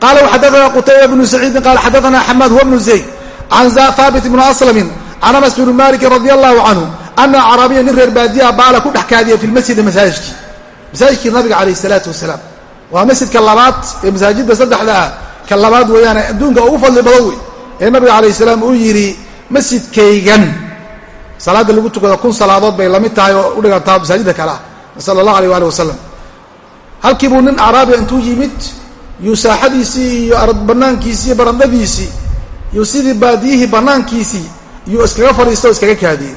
A: qala xadaana qutayba bnu saciidin qala xadaana xamaad huwa bnu zayd can haabit bni aslamin can anas bni malikin radi allahu canhu ana acraabiya nin reer baadiyaha baala ku dhex kaadiya fi lmasjidi masaajidkii masaajidkii nabiga calayh salaatu wasalaam waa masjidka labaad ee masaajidda saddexda ah ka labaad weeyaane adduunka ugu fadli badan wey ee nabiga calayh salaam uu yidhi masjidkaygan salaadda lagu tukado kun salaadood bay la mid tahay oo u dhigantaa masaajidda kale ah sala allah aleyh waali wasalam halkii buu nin acraabiya intuu yimid yuu saaxadiisii iyo banaankiisii iyo barandadiisii yuu sidii baadiyihii banaankiisii yuu iskaga fadhiista oo iskaga kaadiyey.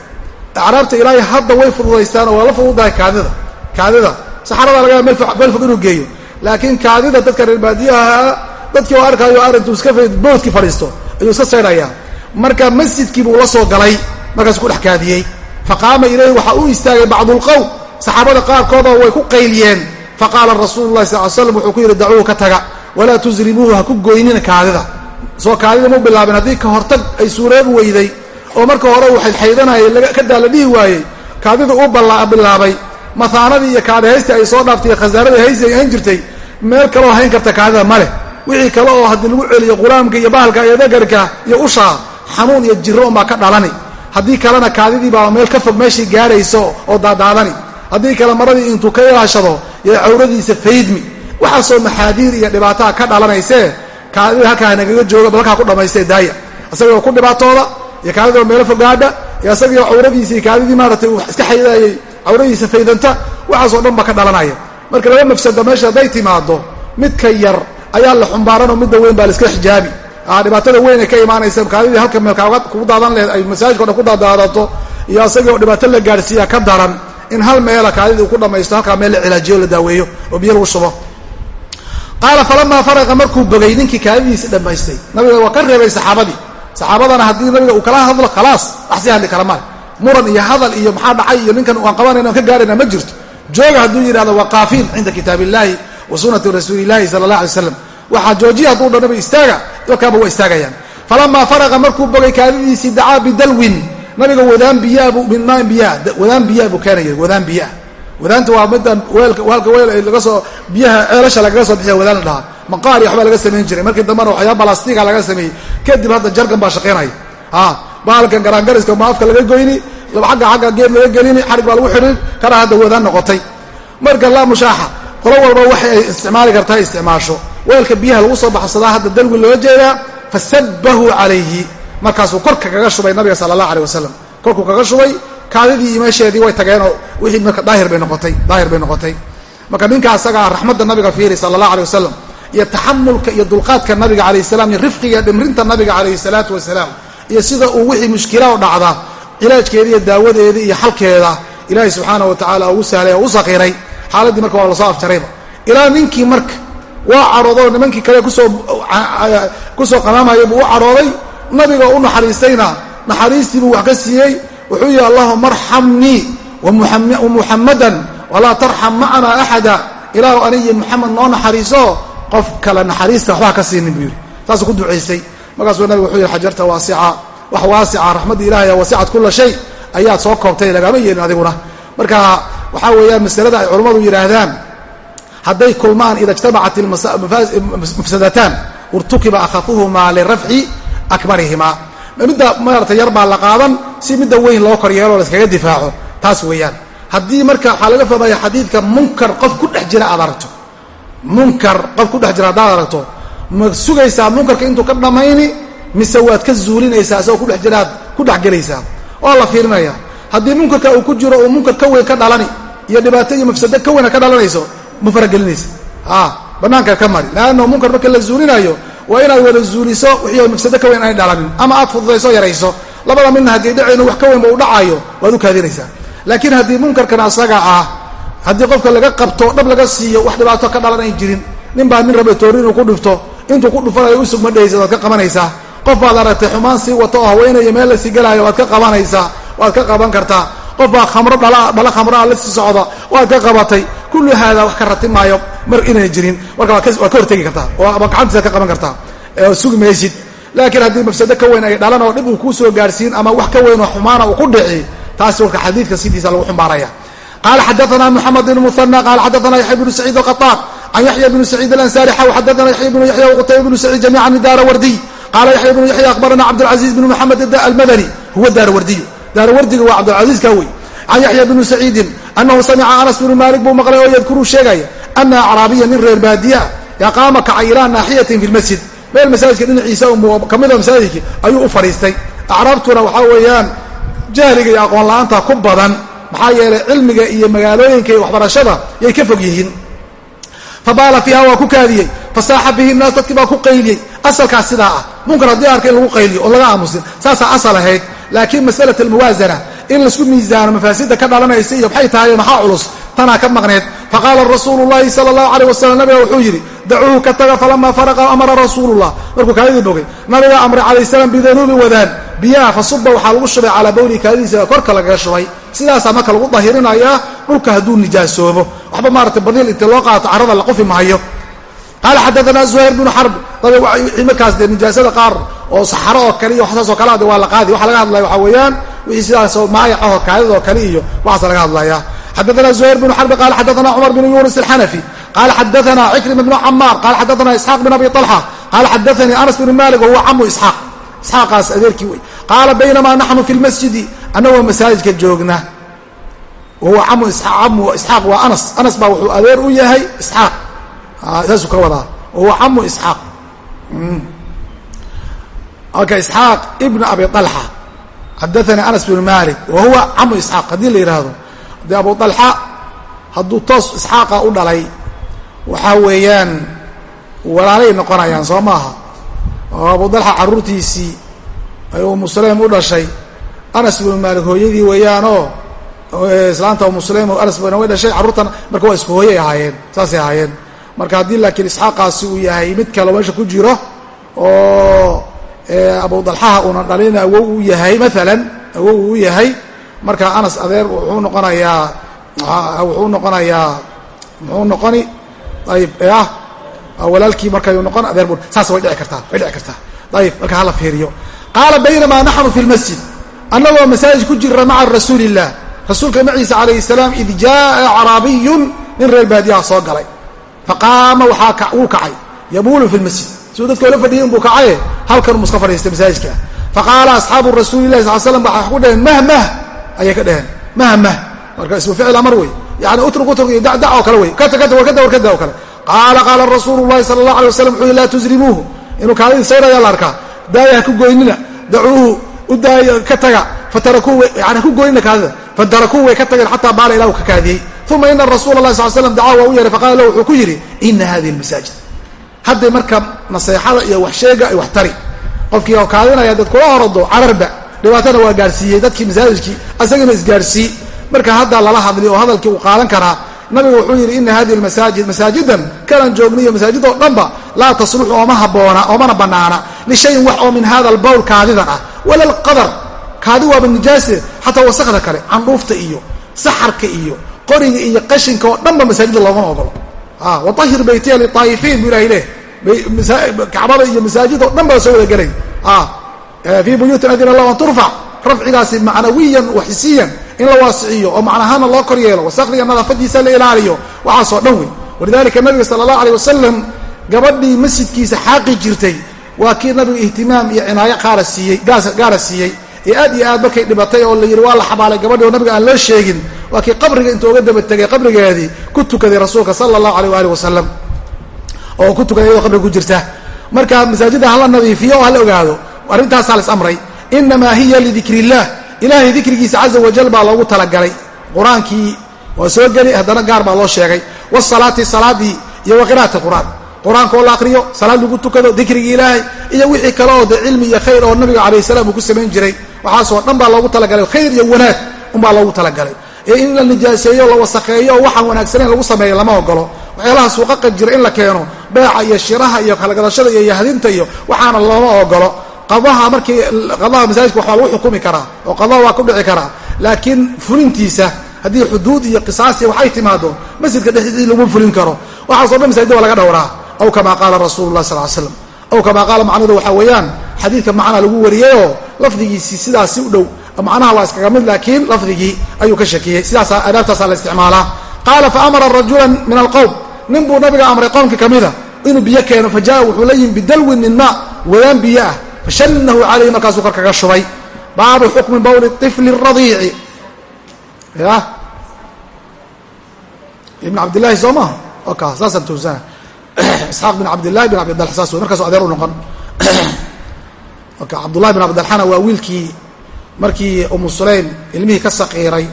A: Acraabta ilaahay hadda way fududaystaan oo waa la fududahay kaadida. Kaadida saxarada laga meel fog inuu geeyo. Laakiin kaadida dadka reer baadiyaha dadkii oo arkaayo arintuu iska boodkii fadhiisto ayuu iska saydhayaa marka masjidkii buu la soo galay markaasuu ku dhex kaadiyey. Faqaama ilayhi waxaa u istaagay bacdulqowm saxaabada qaarkoodoo way ku qayliyeen faqaala rasuulu lahi sal slam wuxuu ku yidhi dacuuhu ka taga. Walaa tusribuuhu ha ku goynina kaadida. Soo kaadida mu bilaabin haddii ka hortag ay suuroobi weyday oo marka hore uu xaydxaydanayay ka daala dhihi waayey kaadida uu bilaabay. Mathaanadii iyo kaadi haysti ay soo dhaaftay khasaaradii haysti ay hayn jirtay meel kaloo hayn karta kaadida ma leh. Wixii kale oo haddii lagu celiyo qulaamka iyo bahalka iyo dagarka iyo ushaa xanuun iyo jiro unbaa ka dhalani. Haddii kalena kaadidii baa meel ka fog meeshii gaarayso oo daadaadani haddii kale maradii intuu ka ilaashado iyo cawradiisa faydmi waxaasoo maxaadiir iyo dhibaataa ka dhalanaysee kaadida halkaa nagaga jooga balkaa ku dhamaystee daaya. Isagoo ku dhibaatooda iyo kaadidoo meelo fogaadha iyo isagio cawradiisii kaadidii maaratay uu iska xaydaayey cawradiisa faydanta waxaasoo dhan ba ka dhalanaya. Marka laba mafsado meesha hadday timaado midka yar ayaa la xumbaaranoo midda weyn baa laiska xijaabi. Dhibaatada weyn ka imaanaysa kaadidii halka meel kugu daadan lehed ay masaajidka o dhan ku daadaadato iyo isagii oo dhibaato la gaarhsiiya ka daran in hal meela kaadidii ku dhamaysto halkaa meel la cilaajiyo la daaweeyo oo biyo lagu shubo. Qaala falamaa faraqa markuu bogay ninkii kaadidiisi dhammaystay. Nabiga waa ka reebay saxaabadii. Saxaabadana haddii nabiga uu kala hadlo khalaas wax sii hadli kara male muran iyo hadal iyo maxaa dhacay iyo ninkan aan qabanayna ka gaarayna ma jirto. Jooga hadduu yidhahdo waqaafiin cinda kitaab illahi wa sunati rasuuli illahi sala allah alay slam waxaa joojiya hadduu dha nabi istaaga dadkaaba waa istaagayaan. Falamaa faraqa markuu bogay kaadidiisii dacaa bidalwin nabiga wadaan biyaabu min maan biyaa. Wadaan biyaa buu keenaya wadaan biyaa. Wadaanta waa midan weelka waalka weel laga soo biyaha ceelasha lagaga soo bixiya wadaan la dhahaa. Maqaari waxbaa laga samayn jiray. Markii dambena waxyaaba balastiga laga sameeyey. Kadib hadda jargan baa shaqaynaya a baalkan garaangariska ma afka laga goyni agga agga geed laga gelini xarig baa lagu xidhin kana hadda wadaan noqotay. Marka laa mushaaxa qolo walba waxay ay isticmaali kartaa isticmaasho. Weelka biyaha lagu soo baxsadaa hadda dalwin looga jeedaa fasabahu calayhi markaasuu korka kaga shubay nabiga sala allah aleh wasalam korkuu kaga shubay kaadidii iyo meesheedii way tageenoo wixii marka daahir bay noqotay daahir bay noqotay. Marka ninka asagaa raxmadda nabiga fiiri sala allah aleh wasalam iyo taxamulka iyo dulqaadka nabiga calayh salam iyo rifqiga dhimrinta nabiga calayhi salaatu wasalaam iyo sida uu wixii mushkila o dhacda cilaajkeeda iyo daawadeeda iyo xalkeeda ilaahay subxaana wa tacala ugu sahlay oo u sakiray xaaladdii marka waa la soo afjarayba ilaa ninkii marka waa cadhoodo nimankii kale ku soo ku soo qamaamaya buu u cadhooday nabiga u naxariistayna. Naxariistii buu wax ka siiyey. Wuxuu yihi allahuma arxamnii wamuxamadan walaa tarxam macana axada ilaahu aniyo muxamed noo naxariiso qof kale naxariista waxbaa ka siinin buu yidhi. Saasuu ku ducaystay markaasuu nabigu wuxuu yihi xajarta waasica wax waasica raxmadda ilahay wasicat kula shay ayaad soo koobtay lagama yeelin adiguna. Marka waxaa weeyaan masalada ay akbarihimaa midda maarata yar baa la qaadan si midda weyn loo koryeelo la iskaga difaaco. Taas weeyaan. Haddii marka waxaa laga fahmaya xadiidka munkar qof ku dhex jira aad aragto. Munkar qof ku dhex jira haddaad aragto. Ma sugaysaa munkarka intuu ka dhammayni mise waad ka zuulinaysaa isagoo kudhex jiraad ku dhexgelaysaa waa la fiirinaya haddii munkarka uu ku jiro uu munkar ka weyn ka dhalani iyo dhibaato iyo mafsado ka weyna ka dhalanayso ma faragelinaysa. Banaanka ka mari. Leanno munkar marka la zuulinayo waa inaad wada zuuliso wixii mafsado ka weyn aanay dhalanin ama aad fududayso yarayso. Labada midna haddii dhacayno wax ka weynba u dhacayo waad u kaadinaysaa. Laakiin haddii munkarkan asaga ah haddii qofka laga qabto dhab laga siiyo wax dhibaato ka dhalan ayn jirin nin baa nin raba inuu ku dhifto intuu ku dhufanayo usugma dhehaysa waad ka qabanaysaa. Qof baad aragtay xumaan sii wato oo haweenayo meel la sii gelaayo waad ka qabanaysaa waad ka qaban kartaa. Qof baa khamro dhala khamroa la sii socda waad ka qabatay. Kullu haada wax ka rati maayo mar inay jirin. Marka waa ka hortegi kartaa. Ama gacantiisaad ka qaban kartaa. Sugi maysid laakiin haddii mafsado ka weyn ay dhalan oo dhib uu kuu soo gaarsiin ama wax ka weyn oo xumaana uu ku dhici taas warka xadiidka sidiisa lagu xumbaaraya. Qaala xadaana moxamed bn muana qaala xadaana yaxya bnu saciid alqataan can yaxya bni saciid alansaari xaw xadaana yaxya bnu yaxya wqutayba bnu saciid jamiican idaara wardiy qaala yaxya bnu yaxya akhbarana cabdilcaziiz bn moxamed almadani huwa daarwardiyu daarwardiga waa cabdilcasiiska wey can yaxya bnu saciidin anahu samica anas bnu maalik buu maqlay oo yadkuru sheegaya ana acraabiya nin reer baadiya yaqaama kaca ilaa naaxiyatin fi lmasjid meel masaajidka dhinaciisa kamida masaajidki ayuu u fadhiistay acraabtuna waxaa weeyaan jahliga iyo aqoon la'aanta ku badan maxaa yeelay cilmiga iyo magaalooyinka iyo waxbarashada yay ka fog yihiin fabaala fiiha waa ku kaadiyey fasaaxa bihi naas dadkii baa ku qayliyey asalkaas sidaa ah munkar haddii arka in lagu qayliyo oo laga aamusin saasaa asal ahayd laakiin masalat almuwaasana in la isku miisaano mafaasida ka dhalanaysa iyo maxay tahay maxaa culus tanaa ka maqneed faqaala rasuulu llahi sala allahu alayh wasalam nabiga wuxuu yidhi dacuuhu ka taga falama faraqa amara rasuulullah markuu kaadidii bogay nabiga amray calayh salaam bidanuubi wadaan biyaha fasuba waxaa lagu shubay calaa bawli kaadidiisa korka lagaga shubay sidaasaa marka lagu dahirinayaa dhulka hadduu nijaasoobo waxba maarata badiil inta loo qaato carada la qufi maayo qaala xadaana zuhayr bnu xarb markaas dee nijaasada qaar oo saxaro oo kale iyo waxsaas oo kale ade waa la qaadi waxa laga hadlaya waxaa weeyaan wixii sidaasoo maayac ahoo kaadid oo kale iyo waxaasa laga hadlaya xadaana zuhayr bnu xarbi qala xadaana cumar bn yunis alxanafi qala xadaana cikrima bnu camaar qala xadaana isxaaq bn abi طalxa qala xadaanii anas bn malik wahuwa camu isxaaq isxaaqaas adeerkii wey qaala baynamaa naxnu fi lmasjidi annagoo masaajidka joogna wahuwa camu isxaaq waa anas anas baa wuxuu adeer u yahay isxaaq saasuu ka wadaa wahuwa camu isxaaq marka isxaaq ibn abi alxa xadaanii anas bnu malik wa huwa camu isxaaq haddii la yidhaahdo dee abu alxa hadduu toos isxaaqa u dhalay waxaa weeyaan walaalay noqonayaan soo maaha. Oo abu dalxa carruurtiisii ay umu sulaym u dhashay. Anas bnu malik hooyadii weeyaanoo islaanta umu sulaym oo anas way dhashay carruurtan marka waa isku hooyay ahaayeen saasay ahaayeen. Marka haddii laakiin isxaaqaasi uu yahay mid kaloo meesha ku jiro oo abu dalxaha uuna dhalin awow u yahay maalan awow uu yahay marka anas adeer wuxuu noqonayaa wuxuu noqonayaa muxuu noqoni ayib ah walaalkii markayuu noqon adeer bu saas way dhici kartaa way dhici kartaa. Ayib marka hala fiiriyo. Qaala baynamaa naxnu fi lmasjid annagoo masaajid ku jira maca rasuuli illah rasuulka maciisa calayhi salaam id jaaa acraabiyun nin reer baadiyaha soo galay. Faqaama waxaa wuu kacay. Yabuulu fi lmasjid siduu dadka ola fadhiyay inbuu kacaye? Halkan uu iska fadhiistay masaajidka. Faqaala asxaabu rasuuli lahi sal slam waxay ku dhaheen mah ayay ka dhaheen. Mah mah marka ismu ficil amar wey. Yani utruk utruk iyo dacdac oo kale wey. Kata kata warkada warkada oo kale. Qaala qaala rasuulu llahi sala allah alay waslam wuxuu yii laa tusrimuuhu inuu kaadidii sayraya la arkaa. Daaya ha ku goynina. Dacuuhu u daaya ka taga. Fatarakuu yani ha ku goynina kaadida fatarakuu way ka tageen xataa baala ilah u ka kaadiyey. Uma ina rasuula lahi sal slam dacaa waa u yeehay faqala lahu wuxuu ku yidhi ina hadihi lmasaajid hadday marka naseexada iyo wax sheega ay wax tari qofkii oo kaadinaya dad kula horodo cararba dhibaatana waa gaarsiiyey dadkii masaajidkii asagana isgaarsii marka hadda lala hadli oo hadalkii uu qaadan karaa nabigu wuxuu yidhi ina hadihi lmasaajid masaajidan kalan joogniyo masaajid oo dhanba laa tasluxu ooma haboona oomana banaana lishayin wax oo min hada albowl kaadidan ah. Wala lqadar kaadi waaba nijaase xataa wasakda kale candhuufta iyo saxarka iyo qoriga iyo qashinka oo dhanba masaajida loogama ogolo. Waahir baytiya liaa'ifiin bu ilahay leh kacbada iyo masaajid oo dhan baa soo wada gelay fii buyuutin adina allah an turfac rafcigaasi macnawiyan wa xisiyan. In la waasiciyo oo macnahaana loo kor yeelo wasakdiga nadaafadiisa la ilaaliyo waxaasoo dhan wey walidalika nabiga sala allah aleyh wasalam gabadhii masjidkiisa xaaqi jirtay waa kii nabigu ihtimaam iyo cinaayo qaara siiyey gaara siiyey. Ee aad iyo aad markay dhibatay oo la yidhi waa la xabaalay gabadhii oo nabiga aan loo sheegin. Waa kii qabriga intuu uga daba tegay qabrigeedii ku tukaday rasuulka sala allahu aleyh waali wasalam oo ku tukaday iyadoo qabriga ku jirta. Marka masaajidda hala nadiifiyo oo hala ogaado arrintaasaa la is amray. Inamaa hiya lidikri illah ilaahay dikrigiisa caza wajal baa loogu talagalay. Qur'aankii waa soo geli haddana gaar baa loo sheegay. Wasalaati salaadii iyo wa qira'ati qur'aan qur'aanka oo la akriyo salaad lagu tukado dikrigii ilaahay iyo wixii kale oo de cilmi iyo khayr oo nabiga calayh salam uu ku samayn jiray. Waxaasoo dhan baa loogu talagalay. Khayr iyo wanaag unbaa loogu talagalay. Ee in la nijaaseeyo la wasakheeyo oo waxaan wanaagsaneyn lagu sameeyo lama ogolo waxyaalaha suuqaqa jira in la keeno beeca iyo shiraha iyo kalagadashada iyo yahdinta iyo waxaana looma ogolo qadaha markii qadaha masaajidka waxbaa lagu xukumi karaa oo qadaha waa ku dhici karaa. Laakiin fulintiisa haddii xuduud iyo qisaasiya waxay timaado masjidka dhexdiisii lagu fulin karo. Waxaaso dhan masaajida waa laga dhowraa. Aw kamaa qaala rasuulu lah sal slam aw kamaa qaala macnudu waxaa weeyaan xadiidka macnaa lagu wariyeyoo lafdigiisii sidaasi u dhow macnaha waa iskaga mid laakiin lafdigii ayuu ka shakiyey. Sidaasa adaabtaasaa la isticmaalaa. Qaala fa amara rajulan min alqowm nin buu nabiga amray qoomkii ka mida inuu biyo keeno fa jaa wuxuu la yimi bidalwin min maa wadaan biyo ah fashanahu calayhi markaasuu kor kaga shubay baabu xukmi bawli ifli radiici ya ibn cabdillahi soo maha oka saasaan tuusana isxaaq bin cabdillahi bin abdidal saas markaasu adeer u noqon oka cabdullahi bin abdilxana waa wiilkii markii umu sulaym ilmihii ka saqiiray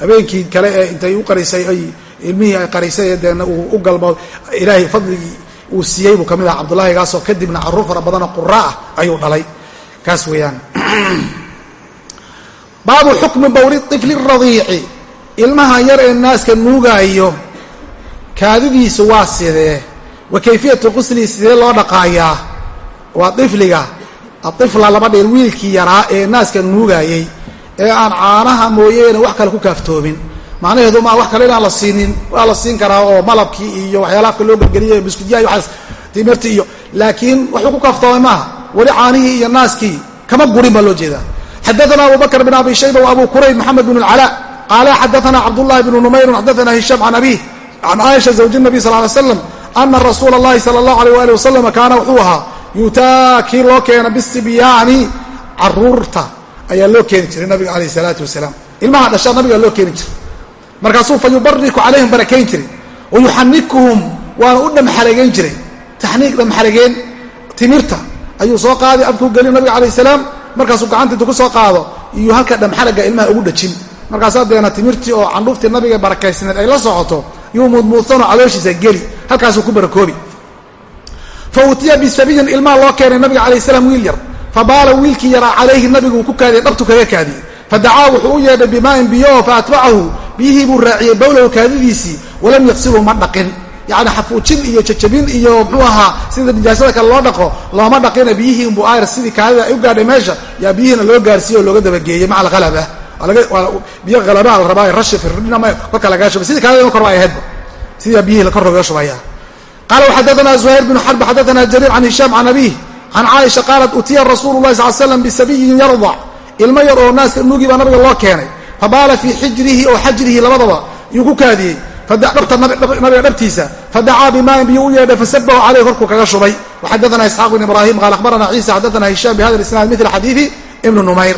A: habeenkii kale ee intay u qarisay ay ilmihii ay qarisay deena u galmo ilaahay fadligii uu siiyey buu ka mid aha cabdullahigaasoo kadibna carruur fara badanoo qura ah ayuu dhalay. Kaas weeyaan. *clears throat* Baabu xukmi bawri ifli radiici. Ilmaha yar ee naaska nuugaayo kaadidiisu waa sidee? Wa kayfiyatu quslihi sidee loo dhaqaayaa? Waa ifliga aifla laba dheer wiilkii yaraa ee naaska nuugaayey ee aan caanaha mooyeene wax kale ku kaaftoomin macnaheedu maa wax kale inaan la siinin waa la siin karaa oo malabkii iyo waxyaala afka loo gelgeliya buskudyaha waxaas timirti iyo laakiin waxuu ku kaaftoomay maaha weli caanihii iyo naaskii kama gurin baa loo jeedaa xadaana abu bakr bin abi shayba wa abu kurayb maxamed bin اlcalaa qaala xadaana cabdullahi bnu numayrin xadaana hishaam can abih can caaisha zawji nabi sal ly slam ana rasuula اllahi sala اllahu alيh wali wasalam kaana wuxuu ahaa yutaa kii loo keena bisibyaani caruurta ayaa loo keeni jiray nabiga alayh salaatu wasalaam ilmaha dhashaa nabiga loo keeni jiray markaasuu fa yubariku calayhim barakayn jiray. Wayuxanikuhum waana u dhamxalageyn jiray. Taxniiq dhamxalageen timirta ayuu soo qaaday afkuu gelin nabiga alayh salaam. Markaasuu gacanta intu ku soo qaado iyuu halka dhamxalaga ilmaha ugu dhajin. Markaasaa deena timirtii oo candhuuftii nabiga barakaysneed ay la socoto yuu muudmuudsanoo calooshiisa geli halkaasuu ku barakoobi. Fa utiya bisabiyin ilmaha loo keenay nabiga alayh salaam wiil yar. Fabaala wiilkii yaraa calayhi nabiguu ku kaadiyey dhabtu kaga kaadiyey. Fadacaa wuxuu u yeedhay bimaain biyo faatbacahu biyihii buu raaciyey bowlahu kaadidiisii walam yaqsiluu ma dhaqin. Yani xafuujin iyo jajabin iyo mxuu ahaa sida nijaasada kale loo dhaqo looma dhaqina biyihii inbu ayr sidii kaadida ay u gaadhay meesha yaa biyihiina loo gaarsiiye oo looga dabageeyey maca alhalaba biyo halabaha la rabaa rashi firdhinama korka lagaa shubay sidii kaadida kor ba. Ay ahaydba sidaa biyihii kor looga shubaya qala xadaana zuhayr bnu xarb xadaana jariir can hishaam can abiih can caaisha qaalat utiya rasuulu lahi sal slam bisabiyin yardac ilmo yar oo naaska nuugii baa nabiga loo keenay fabaala fii xijrihi oo xajrihi labadaba yuu ku kaadiyey nabiga dhabtiisa fadacaa bimaain biyu u yeedhay fasabahu caleyh korkuu kaga shubay waxadaana isxaaq bn ibrahim qaala akhbarana ciisa xadaana hishaam bihada isnaad mil xadiidi ibnu numayr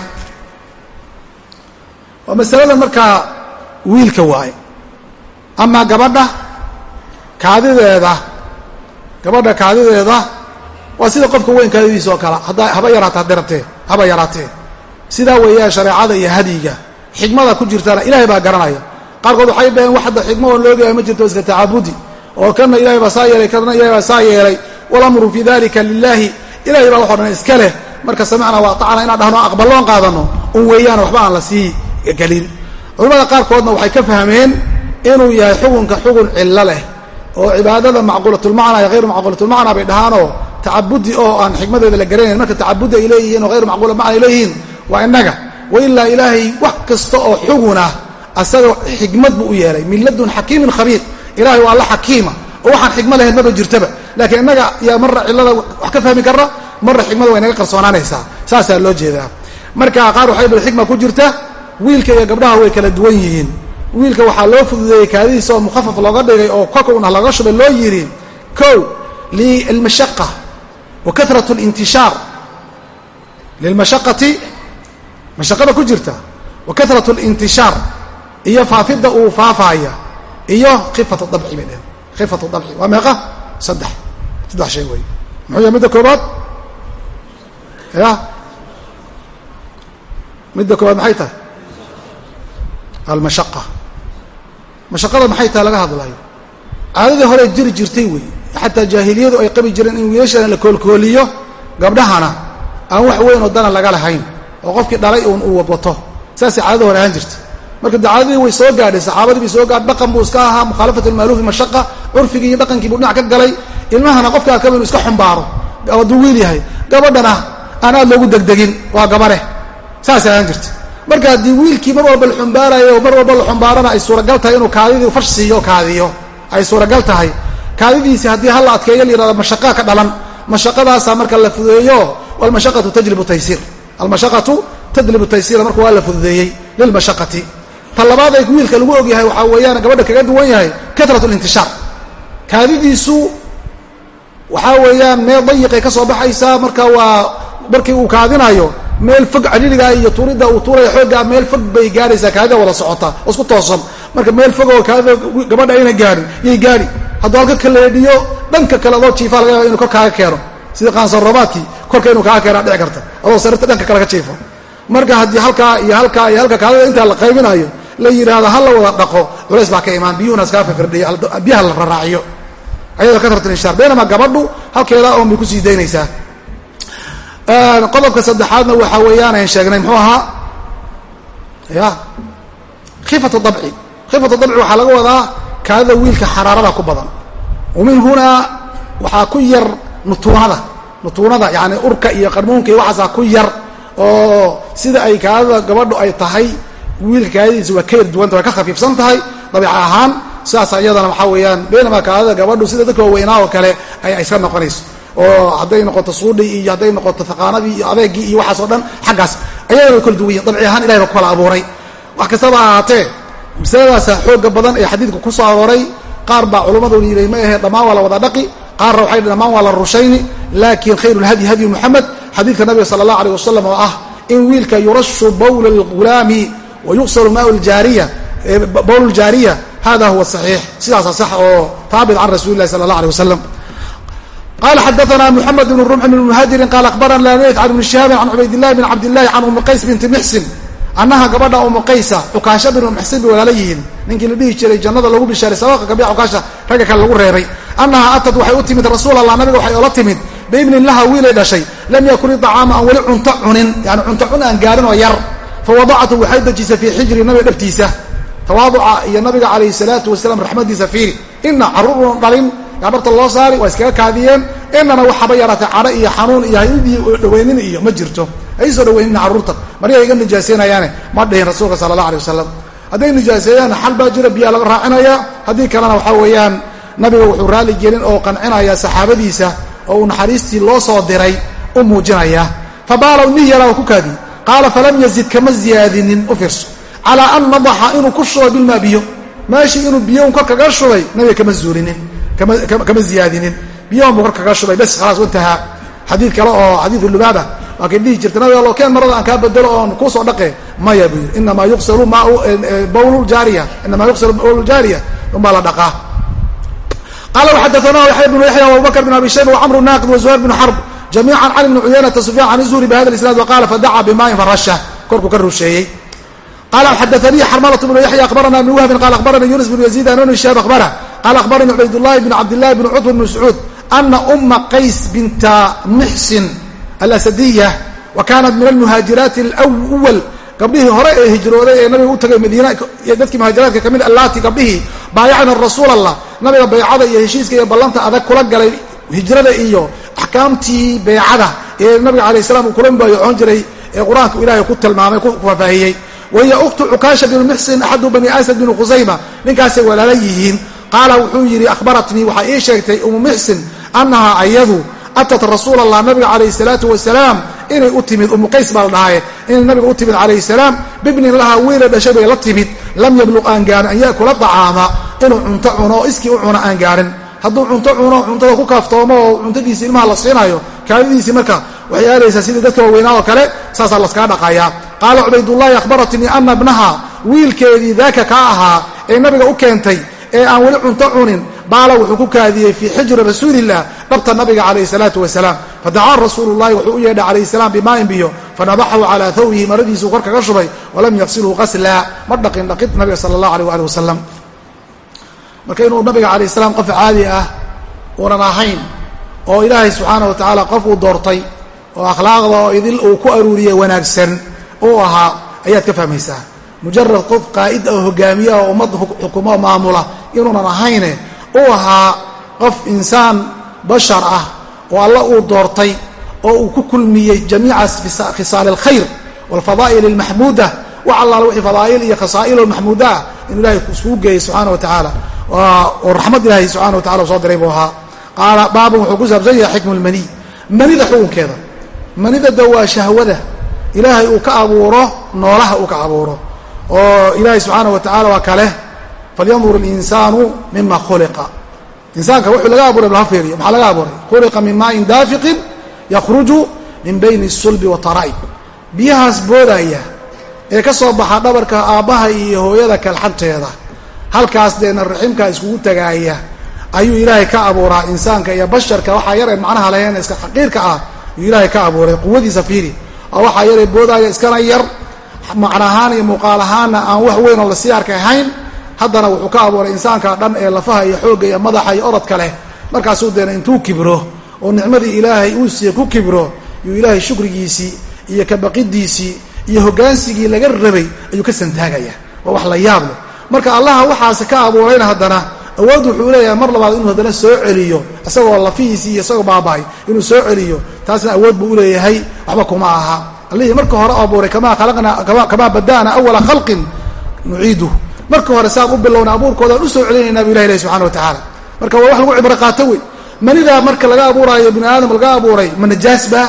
A: waa masaladan markaa wiilka waaye amaa gabadha kaadideeda gabadha kaadideeda waa sida qofka weyn kaadidiisa oo kale haba yaraata hadday rabtee haba yaraatee sidaa weeyaan shareecada iyo hadyiga xikmada ku jirtana ilahay baa garanaya. Qaarkood waxay dhaheen wax hadda xikmo oon loogayahay ma jirto iska tacaabudi oo kana ilahay baa saa yeelay kana ilahay baa saa yeelay. Walamru fii dalika lilahi ilahay baa waxo dhan iska leh. Marka samicna waa tacna inaan dhahno aqballoon qaadano un weeyaan waxba aan la sii gelin. Culimmada qaarkoodna waxay ka fahmeen inuu yahay xukunka xugun cillo leh oo cibaadada macquulatulmacna iyo hayru macquulatulmacna bay dhahaanoo tacabudi oo aan xikmadeeda la garanayn. Marka tacabudi ay leeyihiin oo hayru macquula macna ay leeyihiin waa innaga wailaa ilaahay wax kasta oo xugunah asaga xikmad buu u yeelay. Min xakiimin khabiir. Ilahay waa alla xakiima. Oo waxaan xikmo lahayd maba jirtaba. Laakiin innaga yaa marra cillada wax ka fahmi karra marra xikmada way naga qarsoonaanaysaa saasaa loo jeedaa. Marka qaar waxay dhi xikma ku jirta wiilka iyo gabdhaha way kala duwan yihiin. Wiilka waxaa loo fududeeyey kaadidiisa oo mukhafaf looga dhigay oo kolka una laga shubay loo yidhi kow lilmashaqa wa karat lintishaar lilmashaqati mashaqada ku jirta wa karat lintishaar iyo faafidda uu faafaaya iyo khifat dabci bay dheheen khifat dabci waa meeqa? Saddex. Saddex shay wey muxuu yahay midda koobaad ya midda koobaad maxay tahay? Almashaqa. Mashaqada maxay tahay laga hadlayo? Caadadii hore jiri jirtay wey xataa jaahiliyadu ay qabi jireen in wiilashana la koolkooliyo gabdhahana aan wax weyn oo dana laga lahayn oo qofkii dhalay uu wadwato. Saasay caadada hore ahaan jirta. Marka dacadadii way soo gaadhay saxaabadii bay soo gaadhay dhaqan buu iska ahaa mukhaalafat almaaluufi mashaqa curfigii iyo dhaqankii buu dhinac ka galay. Ilmahana qofkaa kaba inu iska xumbaaro hadduu wiil yahay. Gabadhana aan loogu degdegin waa gabareh saasay ahaan jirta. Marka haddii wiilkii mar walba la xumbaarayo mar walba la xumbaarana ay suuragal tahay inuu kaadidii fash siiyo kaadiyo. Ay suuragal tahay. Kaadidiisi haddii hala adkeeyo la yihahdo mashaqaa ka dhalan. Mashaqadaasaa marka la fudeeyo. Walmashaqatu tajlibu taysiir almashaqatu tajlibu taysiira marka waa la fududeeyey lilmashaqati. Ta labaad ay wiilka lagu ogyahay waxaa weeyaan gabadha kaga duwan yahay katrat lintishaar kaadidiisu waxaa weeyaan meel dayiqay ka soo baxaysaa marka waa markii uu kaadinayo meel fog cadhiriga iyo tuuridda uu tuuraya xooggaa meel fog bay gaadhaysaa kaadida wada socota oo isku toosan. Marka meel fog oo kaadida gabadha ayna gaadhin yay gaadhi. Hadduu halka kaleedhiyo dhanka kale adoo jiifa laga yaaba kor kaaga keeno sidii qaansanroobaadkii korka inuu kaaga keenaa dhici karta. Adoo sarirta dhanka kale ka jiifo. Marka haddii halkaa iyo halkaa iyo halka kaadida intaa la qaybinayo la yidhaahdo ha la wada dhaqo culays baa ka imaan. Biyuhuna iskaa fifirdhiyo biyaha la raraaciyo. Ayadoo katratinshaar baynamaa gabadhu halkeedaa oon bay ku sii daynaysaa. Qodobka saddexaadna waxaa weeyaan ayn sheegnay muxuu ahaa? Ya. Khifatu dabci. Khifatu dabci waxaa laga wadaa kaadida wiilka xaraarada ku badan. Wamin hunaa waxaa ku yar nutuunada. Nutuunada yani urka iyo qarmuunka iyo waxaasaa ku yar oo sida ay kaadida gabadhu ay tahay wiilka waa ka yar duwanta way ka khafiifsan tahay. Dabiica ahaan sidaas iyadana waxaa weeyaan baynamaa kaadida gabadhu sida dadka waaweynaa oo kale ay iska noqonayso. Oo hadday noqoto suudhi iyo hadday noqoto faqaanadii iyo adeegii iyo waxaas dhan xaggaas. Ayadana kala duwan yihiin dabci ahaan ilahay baa ku kala abuuray. Wax kastaba ahaatee masaladaasa xooga badan ee xadiidka ku soo arooray qaar baa culummadu yidhi ma ahe dhammaan waa la wada dhaqi qaarna waxay dhammaan waa la rushayni laakiin khayru lhadyi hadyu muxamed xadiidka nabiga sala allah aleyh wasalam oo ah in wiilka yurashu bawla lghulaami wa yuqsalu maau ljaariya bawl ljaariya hada huwa saxiix. Sidaasa sax oo haabit can rasuli lahi sala allah aleh wasalam qala xadaana mxamed bn rumx bn muhajirin qaala akhbarana lanayt can ibni shihaabin can cubaydillahi bn cabdillahi can umi qays binti mixsin annaha gabadha umu qaysa cukaasha binu muxsin bay walaala yihiin ninkii la dhihi jiray jannada lagu bishaaray sabaqa gabiya cukaasha ragga kale lagu reebay annaha atad waxay u timid rasuul allah nabiga waxay oola timid biibnin laha wiilay dhashay lam yakun iطacaama aan weli cunto cunin yani cunto cun aan gaarin oo yar fawadacatu waxay dejisay fii xijri nabiga dhabtiisa tawaaduca iyo nabiga calayhi salaatu wasalaam raxmadiisa fiiri ina carruurun dhalin gabarta loo saari waa iskaga kaadiyeen inana waxaba yaraatay cadho iyo xanuun iyo haydii dhaweynin iyo ma jirto hay soo dhaweynina carruurta maryaha iga nijaaseynayaane ma dhihin rasuulka sala allah alay wasalam hadday nijaaseeyaan xal baa jira biyaa laga raacinaya haddii kalena waxaa weeyaan nabiga wuxuu raalli gelin oo qancinaya saxaabadiisa oo uu naxariistii loo soo diray u muujinaya. Fabaala nih yaraa ku kaadiyey qaala falam yazid kama ziyaadinin? U fiirso. Calaa an nadaxa inuu ku shubay bilmaa biyo. Meeshii inuu biyo un kor kaga shubay nabiga kama zuulinin kama ziyaadinin. Biyahan buu kor kaga shubay bes khalaas intahaa. Xadiid kale oo xadiidu lubaaba. Waa kay dhihi jirta nabiga lo keen marada aan kaa bedelo oon kuusoo dhaqe maya buu yidhi. Inamaa yuqsalu ma bawl jaariya inamaa yuqsalu bawl jaariya unbaa la dhaqaa qala xadaana yaxya bnu yaxya abubakr bn abi shayba wcamru naaqid wazuhayr bn xarb jamiica can ibni cuyaynata sufyan can zuhri bihada isnaad waqala fadacaa bimaain farasha korkuu ka rusheeyey qala xadaanii xarmalat bnu yaxya akhbarana ibn wahbin qala akhbaranii yunus bn yaziid an shaab akhbara qala akhbaranii cubaydاllahi bn cabdillahi bn cutb bn mascuud ana uma qays binta mixsin alasadiya wa kaanat min almuhaajiraati alwal gabdhihii hore ee hijrooday ee nabiga u tagay madiina dadkii muhaajiraadka ka mid allaati gabdhihii baayacna rasuul allah nabiga baycada iyo heshiiska iyo ballanta adag kula galay hijrada iyo axkaamtii beecada ee nabiga alayh salam uu kula mubaayacoon jiray ee qur'aanku ilaahay ku tilmaamay ku faahfaahiyey. Wahiya ukhtu cukaasha binu muxsin axadu bani asad binu khusayma ninkaasay walaala yihiin. Qaala wuxuu yidhi akhbaratnii waxaa ii sheegtay umu muxsin annahaa ayadu atat rasuul allah nabiga calayhi salaatu wasalaam inay u timid umu qays baa la dhahaye inay nabiga u timid calayhi salaam bibnin lahaa wiila dhashay bay la timid lam yabluq aan gaarin an yaakula dacaama inuu cunto cuno oo iskii u cuno aan gaarin. Hadduu cunto cuno cuntada ku kaaftoomo oo cuntadiisi ilmaha la siinayo kaadidiisii marka waxay aadaysaa sidii dadka waaweynaa oo kale saasaa laskaga dhaqayaa. Qaala cubaydullaahi akhbaratnii ana bnaha wiilkeedii daaka kaa ahaa ee nabiga u keentay ee aan weli cunto cunin baala wuxuu ku kaadiyey fii xijri rasuulilah dhabta nabiga calayhi salaatu wasalaam. Fadacaa rasuulu llahi wuxuu u yeedhay calayhi salaam bimaain biyo fanadaxahu calaa thawbihi maradiisuu kor kaga shubay walam yaqsilhu qaslaa ma dhaqin dhaqid nabiga sala allah aleyh waali wasalam marka inuu nabiga calayh salaam qof caadi ah uunan ahayn oo ilaahay subxaana wa tacaala qof uu doortay oo akhlaaqda oo idil uu ku aruuriyey wanaagsan uu ahaa ayaad ka fahmaysaa. Mujarad qof qaa'id oo hogaamiya oo ummad xukumo maamula inuunan ahayne uu ahaa qof insaan bashar ah oo alla uu doortay oo uu ku kulmiyey jamiica khisaal alkhayr walfadaa'il almaxmuuda wax allaala wixii fadaa'il iyo khasaa'ilo maxmuuda ah inuu ilahay iskugu geeyey subxaana wa tacaala oo raxmad ilaahay subxana wa tacala u soo diray buu ahaa. Qaala baabun wuxuu ku saabsan yahay xikmu lmaniy manida xukunkeeda. Manida de waa shahwada. Ilaahay uu ka abuuro noolaha uu ka abuuro. Oo ilaahay subxaana wa tacala waa kale falyandur alinsaanu mima khuliqa. Insaanka wuxuu laga abuuray bal ha fiiriyo maxaa laga abuuray? Khuliqa min maain daafiqin yakhruju min bayni sulbi watara'ib biyahaas boodaya ee ka soo baxa dhabarka aabbaha iyo hooyada kalxanteeda halkaas deena raximkaa iskugu tagaaya ayuu ilaahay ka abuuraa insaanka iyo basharka. Waxaa yaree macnaha lahayn iska xaqiirka ah ayuu ilaahay ka abuuray quwadiisa fiiri. Oo waxaa yaree boodaya iskana yar. Macna ahaan iyo muuqaal ahaanna aan wax weyn oo la sii arkay ahayn haddana wuxuu ka abuuray insaanka dhan ee lafaha iyo xoogga iyo madaxa iyo orodka leh. Markaasuu deena intuu kibro oo nicmadii ilaahay uu siiye ku kibro yuu ilaahay shukrigiisii iyo kabaqidiisii iyo hoggaansigii laga rabay ayuu ka santaagaya. Waa wax la yaab leh marka allaha waxaase ka abuurayna haddana awood wuxuu leeyahay mar labaad inuu haddana soo celiyo isagoo lafihiisii iyo isagoo baaba'ay inuu soo celiyo taasna awood buu uleeyahay waxba kuma aha. Allihii marka hore abuuray kamaa khalaqnaa kamaa bada'na awala khalqin nuciidu. Marka hore saan u bilowna abuurkoodaan u soo celinaynaa bu ilah ilahi subxana wa tacaala. Marka waa wax lagu cibro qaato wey. Manidaa marka laga abuuraayo bini aadam laga abuuray ma najaas baa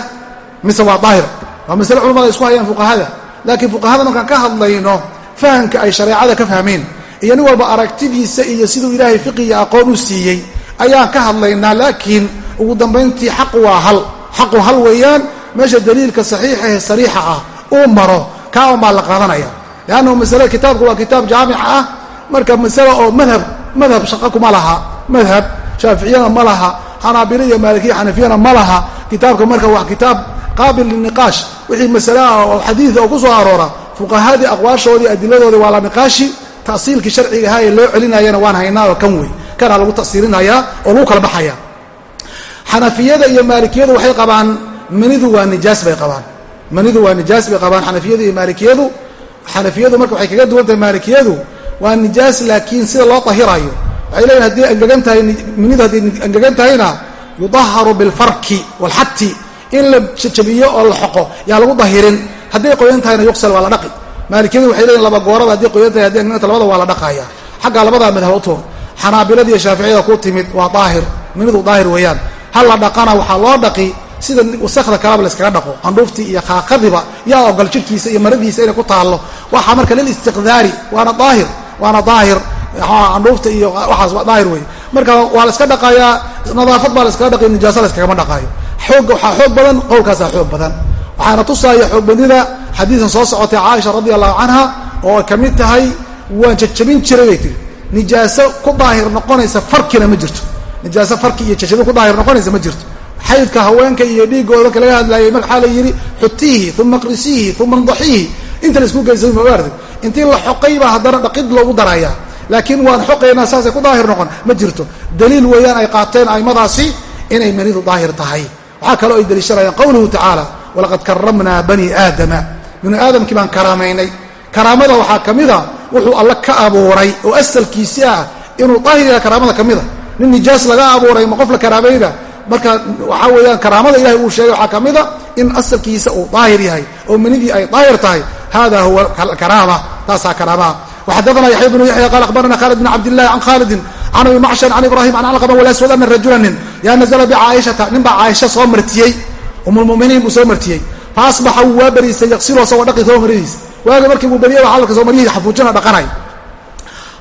A: mise waa daahir. Waa masale culamada isku hayaan fuqahada. Laakiin fuqahada markaan ka hadlayno fahamka ay shareecada ka fahmeen. Iyo nin walba aragtidiisa iyo siduu ilaahay fiqiga aqoon u siiyey ayaan ka hadlaynaa laakiin ugu dambayntii xaqu waa hal. Xaqu hal weeyaan meesha daliilka saxiixa ee sariixa ah uu maro kaa un baa la qaadanaya. Leannahu masale kitaabku waa kitaab jaamica ah marka masale oo madhab madhab shaqa kuma laha. Madhab shaaficiyana ma laha xanaabilo iyo maalikiya xanafiyana ma laha. Kitaabka marka waa kitaab qaabil liniqaash. Wixii masale ah oo xadiida oo ku soo aroora fuqahadii aqwaashoodii adiladoodii waa la niqaashi tasiilkii sharciga ahaa ee loo celinayana waan haynaa oo kan wey kanaa lagu tasiilinayaa oo lagu kala baxaya xanafiyada iyo maalikiyadu waxay qabaan manidu waa nijaas bay qabaan. Manidu waa nijaas bay qabaan xanafiyadu iyo maalikiyadu xanafiyadu marka waxay kaga duwan tahay maalikiyadu waa nijaas laakiin sida loo tahirayo waxay leeyihiin haddii angegan tahay minidu hadday angegan tahayna yudaharu bilfarki walxati in la jajabiyo oo la xoqo yaa lagu dahirin hadday qoyan tahayna yuqsal waa la dhaqi. Maalikiyadu waxay leeyihiin laba gooraba hadday qoyan tahay hadday angeganta labada waa la dhaqaya xaggaa labadaa madhab utoon xanaabilada shaaficiyada ku timid waa daahir. Minidu daahir weeyaan. Hal la dhaqana waxaa loo dhaqi sida wasakda kalaba layskaga dhaqo. Candhuuftii iyo khaaqadiba yaa ogol jidhkiisa iyo maradiisa inay ku taallo. Waxaa marka lilistiqdaari waana daahir waana daahir. Candhuufta iyo waxaas waa daahir wey marka waa la dhaqayaa nadaafad baa la dhaqay nijaasa la dhaqaayo. Xoog waxaa xoog badan qowlkaasaa xoog badan waxaana tusaaya xoogbadnida xadiidan soo socotay caaisha radi allahu canha oo ay ka mid tahay waan jajabin jiray bay tiri nijaaso ku daahir noqonaysa farkina ma jirto. Nijaaso farki iyo jajabin ku daahir noqonaysa ma jirto. Xaydka haweenka iyo dhiiggooda marka laga hadlaayay maxaa la yidhi xutiihi uma qrisiihi uma ndaxiihi inta la isku geysa maardi intii la xoqay haddana dhaqid loogu daraya. Laakiin waan xoqaynaa saasay ku daahir noqon ma jirto. Daliil weeyaan ay qaateen aimadaasi inay manidu daahir tahay. Waxaa kaloo ay daliishanayaan qowluhu tacaala walaqad karamnaa bani aadama. Binu aadamkii baan karaamaynay karaamada waxaa ka mida wuxuu alla ka abuuray oo asalkiisi ah inuu daahiriga karaamada ka mida nin nijaas laga abuuray ma qof la karaamayna marka waxaa weeyaan karaamada ilahay uu sheegay waxaa ka mida in asalkiisa uu daahir yahay oo manidii ay daahir tahay. Hada huwa karaama taasaa karaamaha waxadana yaxya bnu yaxya qaal akhbarana khaalid bn cabdillahi can khaalidin can abi macshar can ibrahim can alqama walaswad ana rajulanin yaa nazla bicaaishata nin baa caaisha soo martiyey umulmuminiin buu soo martiyey. Faasbaxa wuu waa beriisay yaqsiloo sagoo dhaqi soo maridiisa waagi markii buu beriyay waa hadalka soo maryihii xafuujina dhaqanay.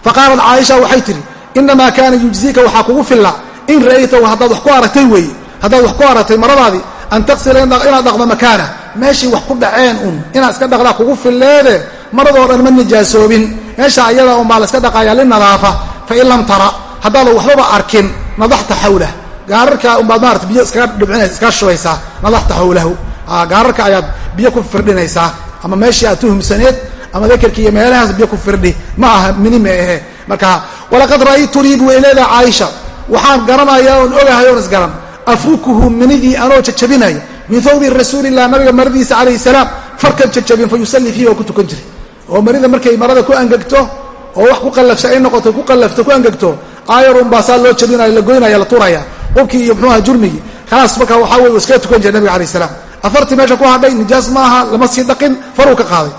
A: Faqaalat caaisha waxay tihi inamaa kaana yujزiika waxaa kugu filla in ra'aytahu haddaad wax ku aragtay weeye haddaad wax ku aragtay maradaadii an taksila inaad dhaqdo makaana. Meeshii wax ku dhaceen un inaad iska dhaqdaa kugu filleede maradoo dhan ma nijaasoobin meesha ayada un baa la iska dhaqayaa linadaafa fain lam tara haddaadan waxbaba arkin nadaxta xawlah gaararka unbaad maarata biyo iskaga dhibcinaysa iskaga shubaysaa nadaxta xawlahu gaararka ayaad biyo ku firdhinaysaa ama meeshii aad tuhumsaneed ama dakerki iyo meelahaas biyo ku firdhi ma aha mini ma ahe marka walaqad ra'aytunii bu leedaha caaisha waxaan garanayaa oon ogahay oon isgaran afrukuhu minidii anoo jajabinaya min thawbi rasuulilah nabiga maradiisa calayhi salaam. Farkan jajabin fa yusallii fiihi waa ku tukan jiray. Oo marida markay marada ku angegto oo wax ku qallafsa ay noqoto ku qallafto ku angegto aayarun baa saa loo jabinaya la goynaya la turaya qubkii iyo muxuuha jurmigii khalaas marka waxaa weye iskaga tukan jiray nabiga alayh salaam. Afartii meesha ku hadhay nijaas maaha lama sii dhaqin faruu ka qaaday.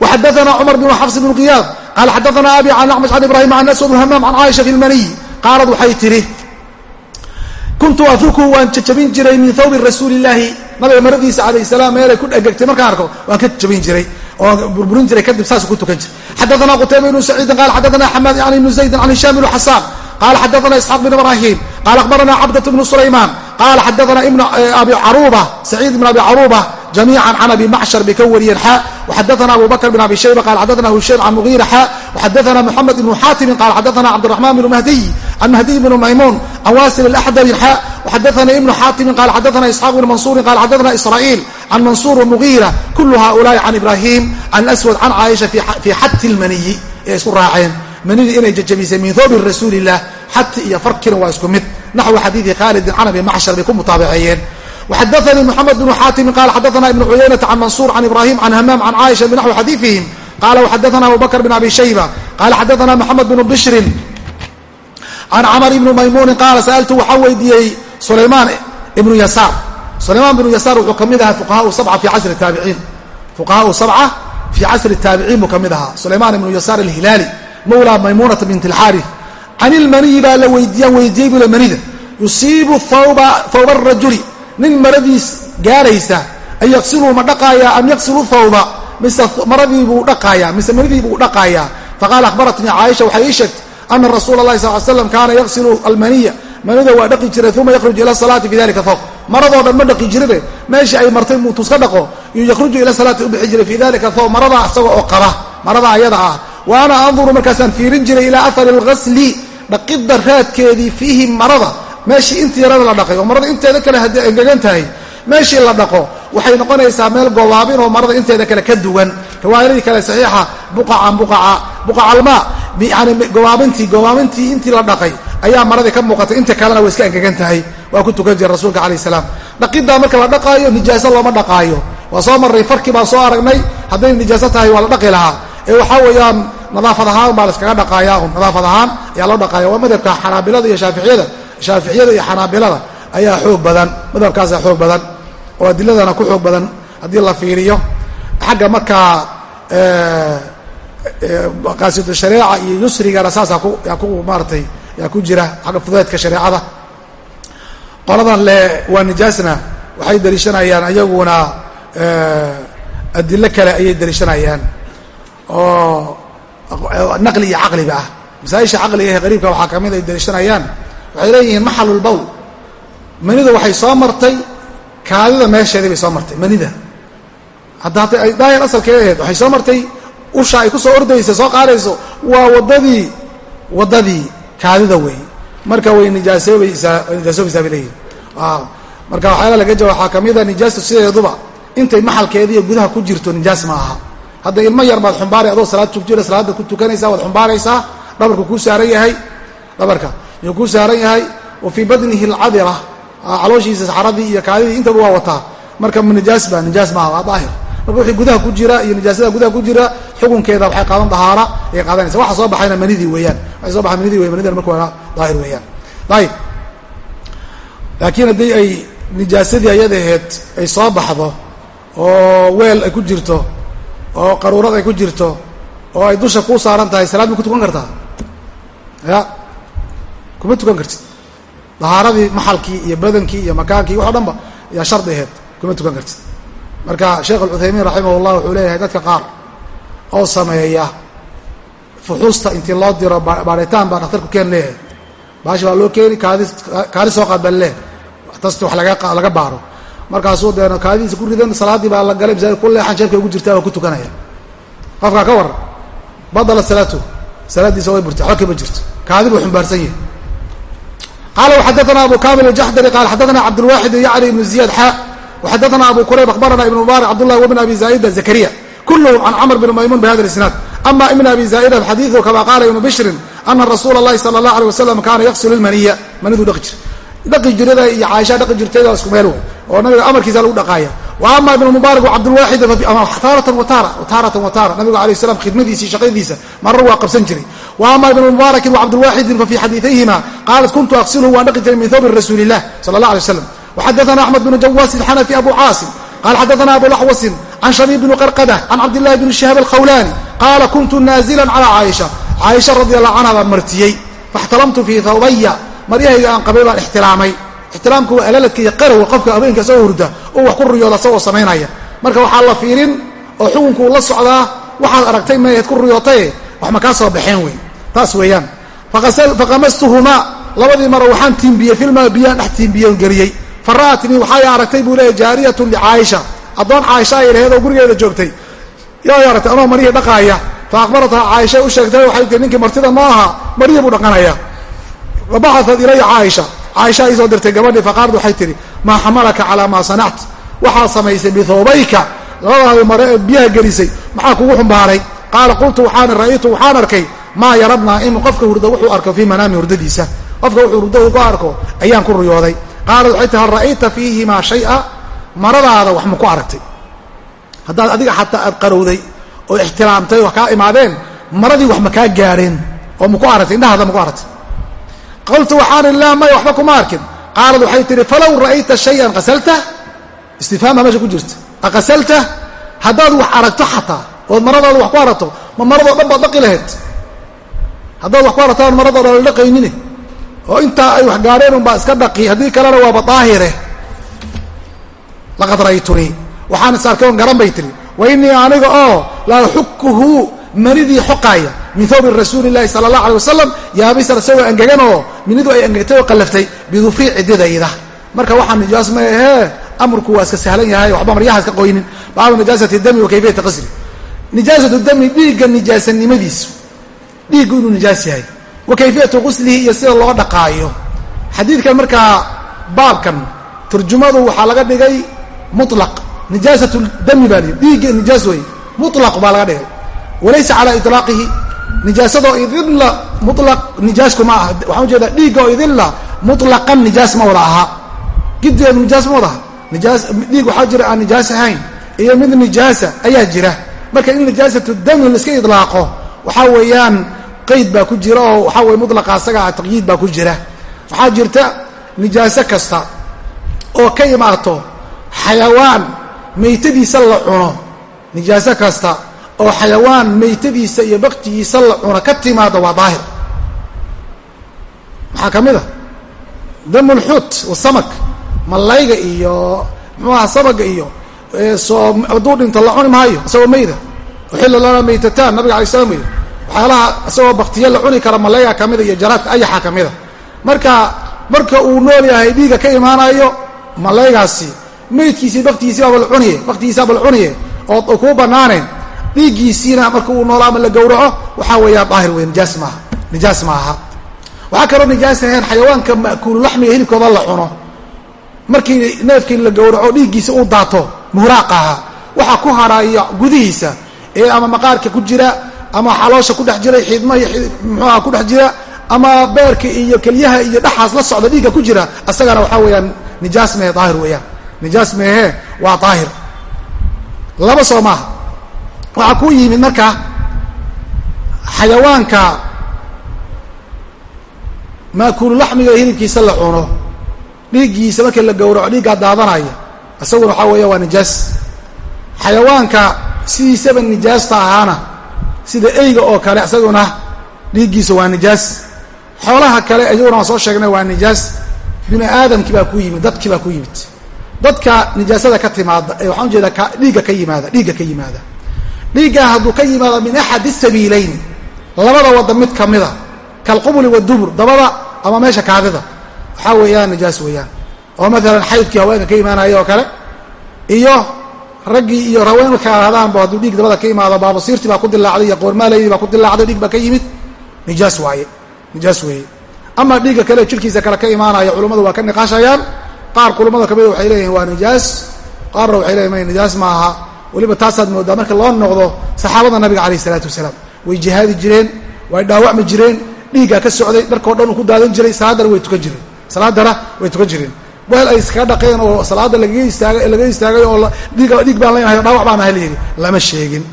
A: Waxadaana cumar bn xafs bn qiyaad qaala xadaana abi can acmash can ibrahim can aswad hamaam can caaisha fi lmaniy qaalad waxay tihi kuntu afrukuhu waan jajabin jiray min thawbi rasuuli illaahi nabiga maradiisa calayh salaam meelay ku dhegegtay markaan arko waan ka jabin jiray. Oo burburin jiray kadib saas ku tukan jiray. Xadaana qutayba ibnu saciidin qala xadaana xamaad can ibnu zaydin can hishaam ibnu xasaan qala xadaana isxaaq bn ibrahim qala akhbarana cabdat bnu sulaymaan qala xadaana abi caruba saciid ibn abi caruba jamiica can abi macshar bay ka wariyeen xa waxadaana abu bakr bn abi shayba qala xadaana hushaym can mugiira xa waxadaana moxamed ibnu xaatimin qala xadaana cabdiraxman bnu mahdiy can mahdiy bn maymuun can wasil alaxdari xa waxadaana ibnu xaatimin qala xadaana isxaaq bn mansuurin qala xadaana israa'iil can mansuur wmugiira kulu haulaai can ibrahim can aswad can caaisha fii xati lmaniyi ee isku raaceen manidii inay jajabisay min thoobi rasuulilah xati iyo farkina waa isku mid. Naxwi xadiidi khaalidin can abi macshar bay ku mutaabiceeyeen. Waxadaanii moxamed bnu xaatimin qala xadaana ibnu cuyaynata can mansuur can ibrahim can hamaam can caaisha binaxwi xadiiihim qala waxadaana abu bakr bn abi shayba. Qala xadaana moxamed bnu bishrin can camar ibni maymuunin qaala sa'altu waxaa weydiiyey sulaymaan ibnu yasaar. Sulaymaan bnu yasaar wuxuu ka mid ahaa fuqahaau sabca fi casri taabiciin. Fuqahaau sabca fii casri taabiciin buu ka mid ahaa. Sulaymaan ibnu yasaar alhilaali mawlaa maymuunata bint alxaari can ilmaniyi baa la weydiiyaan weydiiyey bula manida. Yusiibu thawba arajuli nin maradiis gaaraysa an yaqsiluu ma dhaqaayaa am yaqsilu thawba. Mise maradii buu dhaqaayaa mise manidii buu dhaqaayaa faqaala akhbaratnii caaisha waxay ii sheegtay ana rasuula اlahi sal slam kaana yaqsilu almaniya. Manida waa dhaqi jiray uma yakhruju ila salaati fi dalika thawb maradoo dhan ma dhaqi jirine meeshii ay martay muutuus ka dhaqo iyo yakhruju ila salaati u bixi jiray fi dalika thawb maradaa isaga oo qaba marada ayada ah wa ana anduru markaasaan fiirin jiray ilaa ahari اlghasli dhaqidda raadkeedii fiihi marada. Meeshii intii yarada la dhaqay oo marada inteeda kale haddii engegan tahay meeshii la dhaqo waxay noqonaysaa meel gobaabin oo marada inteeda kale ka duwan. Riwaayadii kale saxiixa buqacan buqaca buqacalmaa yani gobaabintii gobaabintii intii la dhaqay ayaa maradii ka muuqatay. Inta kalena way iska engegan tahay. Waa ku tukan jira rasuulka calayh salaam. Dhaqiddaa marka la dhaqaayo nijaaso looma dhaqaayo. Waa soo marray farkii baan soo aragnay hadday nijaaso tahay waa la dhaqi lahaa. Ee waxaa weeyaan nadaafad ahaan baa la iskaga dhaqaaya un nadaafad ahaan ayaa loo dhaqaaya. Waa madhabka xanaabilada iyo shaaficiyada shaaficiyada iyo xanaabilada ayaa xoog badan. Madhabkaasaa xoog badan. Oo adiladana ku xoog badan. Haddii la fiiriyo xagga markaa qaasida shareeca iyo yusrigana saasaa ku yaa ku maaratay yaa ku jira xagga fudeedka shareecada. Qoladan le waa nijaasna waxay deliishanayaan ayaguna adilo kale ayay deliishanayaan oo naqli iyo caqliga ah masaaisha caqliga ee qariibka waxaa ka mid ay deliishanayaan waxay leeyihiin maxalulbowl manida waxay soo martay kaadida meesheedii bay soo martay manida hadda ay asalkeeda aheyd waxay soo martay usha ay ku soo ordaysa soo qaadayso waa waddadii waddadii kaadida wey marka way nijaasoobaysaa way nijaasoobaysaa bay leeyihiin marka waxyaala laga jawab waxaa kamida nijaasta sideeduba intay maxalkeediiyo gudaha ku jirto nijaas ma aha hadda ilmo yar baad xumbaari adoo salaad tugjira salaadda ku tukanaysaa waad xumbaaraysaa dhabarku kuu saaran yahay dhabarka yuu kuu saaran yahay wa fii badnihi alcadira calooshiisa saxaradii iyo kaadidii intaba waa wataa. Marka nijaas ba nijaas maaha waa daahir. Marka wixii gudaha ku jira iyo nijaasada gudaha ku jira xukunkeeda waxay qaadan dahaara ayay qaadanaysa waxa soo baxayna manidii weeyaan. Waxay soo baxay manidii wey manidana marka waa daahir weeyaan. Ayib laakiin haddii ay nijaasadii ayada aheyd ay soo baxdo oo weel ay ku jirto oo qaruurad ay ku jirto oo ay dusha kuu saaran tahay salaad ma ku tukan kartaa? Ya kuma tukan kartid. Dahaaradii maxalkii iyo badankii iyo makaankii wax o dhan ba ayaa shardi aheyd kuma tukan kartid. Marka sheekh alcuthaymiin raximah llah wuxuu leeyahay dadka qaar oo sameeya fuxuusta intii loo diro baaritaan baa dhakhtarku keen leeyahay. Baashi baa loo keeni kaadi kaadi soo qaad baa leeyahay. Tasti wax laga laga baaro markaasuu deeno kaadidiisa ku ridan salaaddii baa la galay masaajid ku leexan jeebkay ugu jirtaa waa ku tukanaya qofkaa ka waran badala salaatu salaaddiisa way burtay waxba kama jirto kaadi buu xumbaarsan yahay qala وxadثna abu kamil الjaxdri qal xadثna cabdالwaxid yعni ibn زiyad xa وxadثna abu qurayb akhbarana ibn mubarak cabdالlah وbn abi zaئda zakariya kulhm can cmr bn maymun bhada isnaad ama ibn abi zaئda xadiiثu kama qala ibn bishrin ana rasuula الlahi salى الlah alيه waslm kana yaqsl اlmaniya maniduu dhaqi jir dhaqi jirada iyo caaisha dhaqi jirtayda isku meel wey oo nabiga amarkiisa lagu dhaqaaya. Wa ama ibn mubaarak cabdulwaaxid taaratan watara taaratan watara nabigu alayh salam khidmadiisi shaqadiisa marar waa qabsan jiray. Wa ama ibn mubaarakin wacabdulwaaxidin fa fii xadiiayhima qaalat kuntu aqsilhu waan dhaqi jiray min thawbi rasuuli illah sala allah alay waslam waxadaana axmed bnu jawaas ilxanafi abu caasim qala xadaana abu laxwasin can shabiib bni qarqada can cabdillahi bni shihaab alkhawlani. Qaala kuntu naazilan calaa caaisha caaisha radi allahu canha baan martiyey. Faxtalamtu fii thawbaya. Maryahayga aan qabay baan ixtiraamay ixtiraamku waa alaladka iyo qarawga qofka habeenka soo hurda oo wax ku riyooda asagoo samaynaya. Marka waxaa la fiirin oo xukunkuu la socdaa waxaad aragtay mayd ku riyootaye wax ma kaa soo baxeen wey taas weeyaan. Faqamastuhumaa labadii maro waxaan tiimbiyey filmaa biyaan dhex tiimbiyen geliyey. Fa ra'atnii aragtay buu leeya jaariyatun licaaisha. Addoon caaisha ay laheed oo gurigeeda joogtay. Yaay aragtay anoo marihii dhaqaaya. Fa caaisha u sheegtay waxay tii ninkii martida noo ahaa marihii buu dhaqanaya. Baxaat ilaya caaisha caaisha soo dirtay gabadhii faqaalad waxay tihi maa xamalaka calaa maa sanact waxaad samaysay bithoobayka labadaadi mare eed biyaha gelisay maxaa kugu xumbaaray? Qaala qultu waxaan ra'aytu waxaan arkay maa yara naa'imu qofka hurda wuxuu arko fii manaami hurdadiisa. Qofka wuxuu hurdada ku arko ayaan ku riyooday qaalat waxay tihi hal ra'ayta fiihimaa shaya? Maradaada wax ma ku aragtay. Haddaad adiga xataa aad qarowday oo ixtiraamtay wax kaa imaadeen maradii wax ma kaa gaadheen oo maku aragtay indhahaada maku aragtay qultu waxaan ihi laa may waxba kuma arkin. Qaalad waxay tihi falow ra'ayta shayan qasalta? Istifhaamha meesha ku jirta aqasalta haddaad wax aragto xataa ood maradaada wax ku aragto ma maradoo dhan baad dhaqi lahayd haddaad wax ku aragtaan maradoo dhan la dhaqaynine oo intaa ay wax gaadheen unbaa iska dhaqi haddii kalena waaba daahire. Laqad ra'aytunii waxaan is arkay on garan bay tihi wa inii aniga oo la axukuhu manidii xoqaaya min thawbi rasuuli llahi sala allah alay wasalam yaabisan isagoo angegan oo minidu ay angegtay oo qallaftay bidufrii ciddidayda marka waxaa nijaas ma ahee amarku waa iska sahlan yahay waxba maryaha iska qoynin. Baabu nijaasati dami wa kayfiyati qasri. Nijaasatu dami dhiigga nijaasanimadiisu. Dhiiggu inuu nijaas yahay. Wa kayfiyatu quslihi iyo sida loo dhaqaayo. Xadiidkan markaa baabkan turjumadu waxaa laga dhigay mulaq nijaasat dami baa dhiigga nijaas wey mulaq baa laga dhigay. Walaysa calaa ilaaqihi nijaasado idilla mulaq nijaasku ma aha. Waxaan u jeedaa dhiigga oo idilla nijaas ma wada aha. Gideedu nijaas ma wada aha. Nijaas dhiig waxaa jira aan nijaas ahayn iyo mid nijaasa ayaa jira. Marka in nijaasatu dami laiska idlaaqo waxaa weeyaan qayd baa ku jira oo waxaa weye mulaqa asaga ah taqyiid baa ku jira. Waxaa jirta nijaaso kasta oo ka imaato xayawaan maytadiisa la cuno. Nijaaso kasta oo xayawaan maytadiisa iyo baktigiisa la cuno ka timaada waa daahir. Maxaa ka mid a dam lxuut wasamak mallayga iyo muxuaha samaga iyo soo hadduu dhinto la cuni maayo isagoo mayda uxilla lana maytataan nabiga alay slam wey waxyaalaha isagoo baktiye la cuni kara malayga kamida iyo jaraadka ayaxa kamida marka marka uu nool yahay dhiiga ka imaanayo malaygaasi maydkiisii baktigiisii baaba la cuniye baktigiisaaba la cuniye oo kuu banaaneen dhiiggiisiina marka uu noolo ama la gowraco waxaa weeyaan daahir wey nijaas maaha nijaas ma waxaa kaloo nijaas ahayn xayawaanka ma'kuulu laxmiga hilibkooda la cuno. Markii neefkii la gowraco dhiiggiisa uu daato muhraaq aha. Waxaa ku haraya gudihiisa ee ama maqaarka ku jira ama xaloosha ku dhex jiray xiidmaha muxuuha ku dhex jira ama beerka iyo kelyaha iyo dhaxaas la socda dhiigga ku jira. Asagana waxaa weeyaan nijaas mehe daahir weeyaan. Nijaas mehe waa daahir. Laba soo maaha waxaa ku yimid marka xayawaanka maakulu laxmiga hilibkiisa la cuno dhiiggiisa markii la gowraco dhiiggaa daadanaya. Isaguna waxaa weeya waa nijaas. Xayawaanka sidiisaba nijaasta ahaana sida eyga oo kale isaguna dhiiggiisa waa nijaas. Xoolaha kale iyaguna waan soo sheegnay waa nijaas. Bini aadamkii baa ku yimid dadkii baa ku yimid. Dadka nijaasada ka timaada ee waxaan u jeedaa dhiigga ka yimaada dhiigga ka yimaada dhiiggaa hadduu ka yimaado min axadi sabiilayni labada wadda mid kamida kalqubuli wadubur dabada ama meesha kaadida. Waxaa weeyaan nijaas weeyaan. Oo maalan xaydkii haweenka ka imaanaya oo kale iyo raggii iyo haweenka ahadaanba hadduu dhiig dabada ka imaado baabasiirtii baa ku dilaacday iyo qoormaalaydii baa ku dilaacday dhiig baa ka yimid. Nijaas waaye nijaas weeye. Ama dhiigga kale jirkiisa kale ka imaanaya culummadu waa ka niqaashayaan. Qaar culummada kamida waxay leeyihiin waa nijaas. Qaarna waxay leeyihiin nijaas ma aha weliba taasaad moodaa. Marka loo noqdo saxaabada nabiga calayh isalaatu wasalaam way jihaadi jireen way dhaawacmi jireen dhiiggaa ka socday dharkao dhan uu ku daadan jiray salaaddana way tukan jireen. Salaadana way tukan jireen. Weel ay iskaga dhaqeen oo salaada lagaga istaagay laga istaagay oo dhiig baan leynahay dhaawac baan ahay layidhi lama sheegin.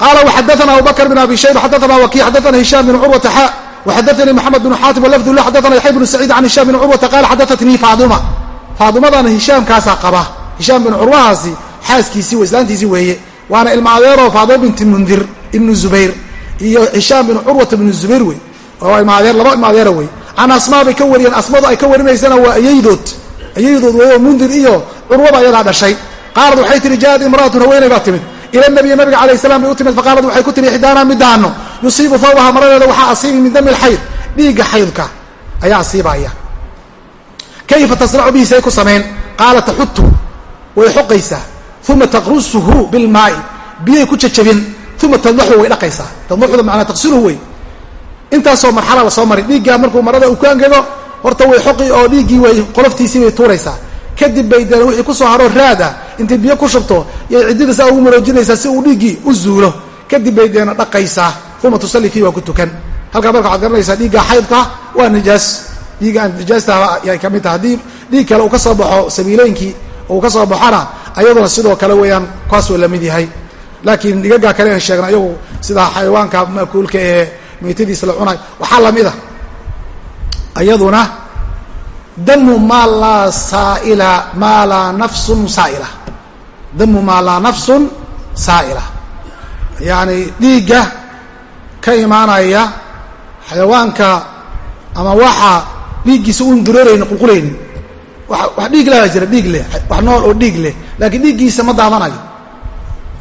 A: Qaala waxadaana abubakr bn abi shayba xadaana waki xadaana hishaam bn curwata xa waxadaanii maxamed bn xaatim walafdu la xadaana yaxya bnu saciid can hishaam bn curwata qaala xadaatnii faaduma faadumadana hishaamkaasaa qaba. Hishaam bin curwahaasi xaaskiisii islaantiisii weeye. Waana ilma adeeroo faaduma binti mundir ibnu zubayr iyo hishaam bin curwata bnu zubayr wey oo ilma adeer laba ilma adeera wey can asmaa bay ka wariyeen. Asmadu ay ka warinaysana waa ayaydood ayaydood weeyo mundir iyo curwaba ayadaa dhashay. Qaalad waxay tihi jaaءat imra'atun haweeney baa timid. Ila nabiyi nabiga alayh salam bay u timid faqaalad waxay ku tihi ixdaana midaano yusiibu fawbaha maradeeda waxaa asiibi min dami lxayd dhiigga xaydka ayaa asiibaya kayfa tasnacu bihi say ku samayn qaala taxutu way xoqaysaa uma taqrusuhu bilmaai biyay ku jajabin uma tadlaxu way dhaqaysaa tadlaxuda manaa taqsiluhu wey intaasoo marxala la soo maray dhiiggaa markuu marada uu ku angego horta way xoqi oo dhiiggii way qoloftiisii bay tuuraysaa kadib bay dee wixii ku soo haro raad ah intay biyo ku shubto yay ciddida saa ugu maroojinaysaa si uu dhiiggii u zuulo kadib bay deena dhaqaysaa uma tusalli fiih waa ku tukan halkaa marka waxaad garanaysaa dhiiggaa xaydka waa nijaas dhiigga aan nijaastaha ay ka mid taha haddii dhiig kale uu ka soo baxo sabiileynkii uu ka soo baxona ayaduna sidoo kale weeyaan waa la mid yahay. Laakiin dhigagaa kale an sheegna iyagu sida xayawaanka maakuulka ee maytadiisa la cunay waxaa la mid a ayaduna damu maa laa saaila maa laa nafsun saa'ila. Damu maa laa nafsun saa'ila. Yacni dhiigga ka imaanaya xayawaanka ama waxa dhiiggiisa un dureerayni qulqulaynin wa dhiiglaa jira dhiig leh. Wax nool oo dhiig leh. Laakiin dhiiggiisa ma daadanayo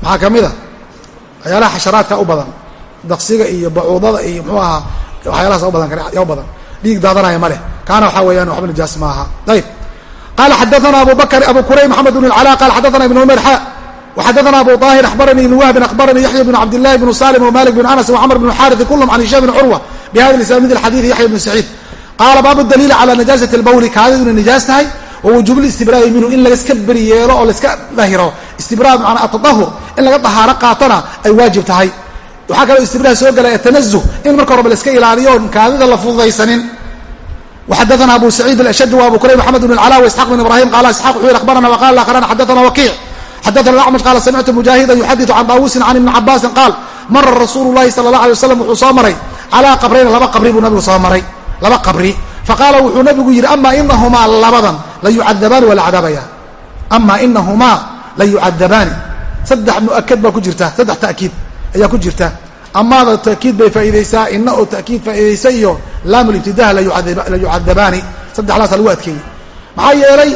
A: maxaa ka mid a? Waxyaalaha xasharaadka u badan. Daqsiga iyo bacuudada iyo muxuu ahaa waxyaalahaas badan u badan. Dhiig daadanaya ma leh. Kaana waxaa weeyaan waxba nijaas ma aha ayb qala xadaana abu bakr abu quray maxamed ibn cala qala xadaana ibn cumar xa xadaana abu طahir abaranii ibn wahbin abaranii yaxya bn cabd lahi bn salim wmalik bn anas wcamr bn xarii kulhm an hisha bn curwa bhada isnaamid xadiid yaxya bn saciid qaala baabu daliil calى najaaزaة اlbawli kaadid inay nijaas tahay wawujuub اlistibraa'i minhu in laiska beri yeelo oo laiska dahiro istibraa manaa atadahur in laga dahaaro qaatana ay waajib tahay waxaa kaloo istibraa soo gelaya atanazuh in marka horeba laiska ilaaliyo on kaadida la fududaysanin وxadثna abu سacيid الأshد وabu kurayb mxamed بn اlclا وإسحاq بn ibrahim qala isxaq wuxuu yihi aخbarana وqala akrana xadثna wakiic xadana اأcmش qala samictu mujahida yuxadiث can daawusin can ibni cabaasin qaal mara rasuulu lahi sala اlah alay waslam wuxuu soo maray calaa qabrayna laba qabri buu nabigu soo maray laba qabri. Faqaala wuxuu nabigu yidhi ama inahumaa labadan la yucadabaani waa la cadaabaya ama inahumaa la yucadabaani saddex muakad baa ku jirta saddex ta'kiid ayaa ku jirta. Amaada ta'kiid bay faa'iidaysaa ina oo ta'kiid faa'iidaysa iyo laamulibtidaha la yucadabaani saddexdaasa lagu adkeeyey. Maxaa yeelay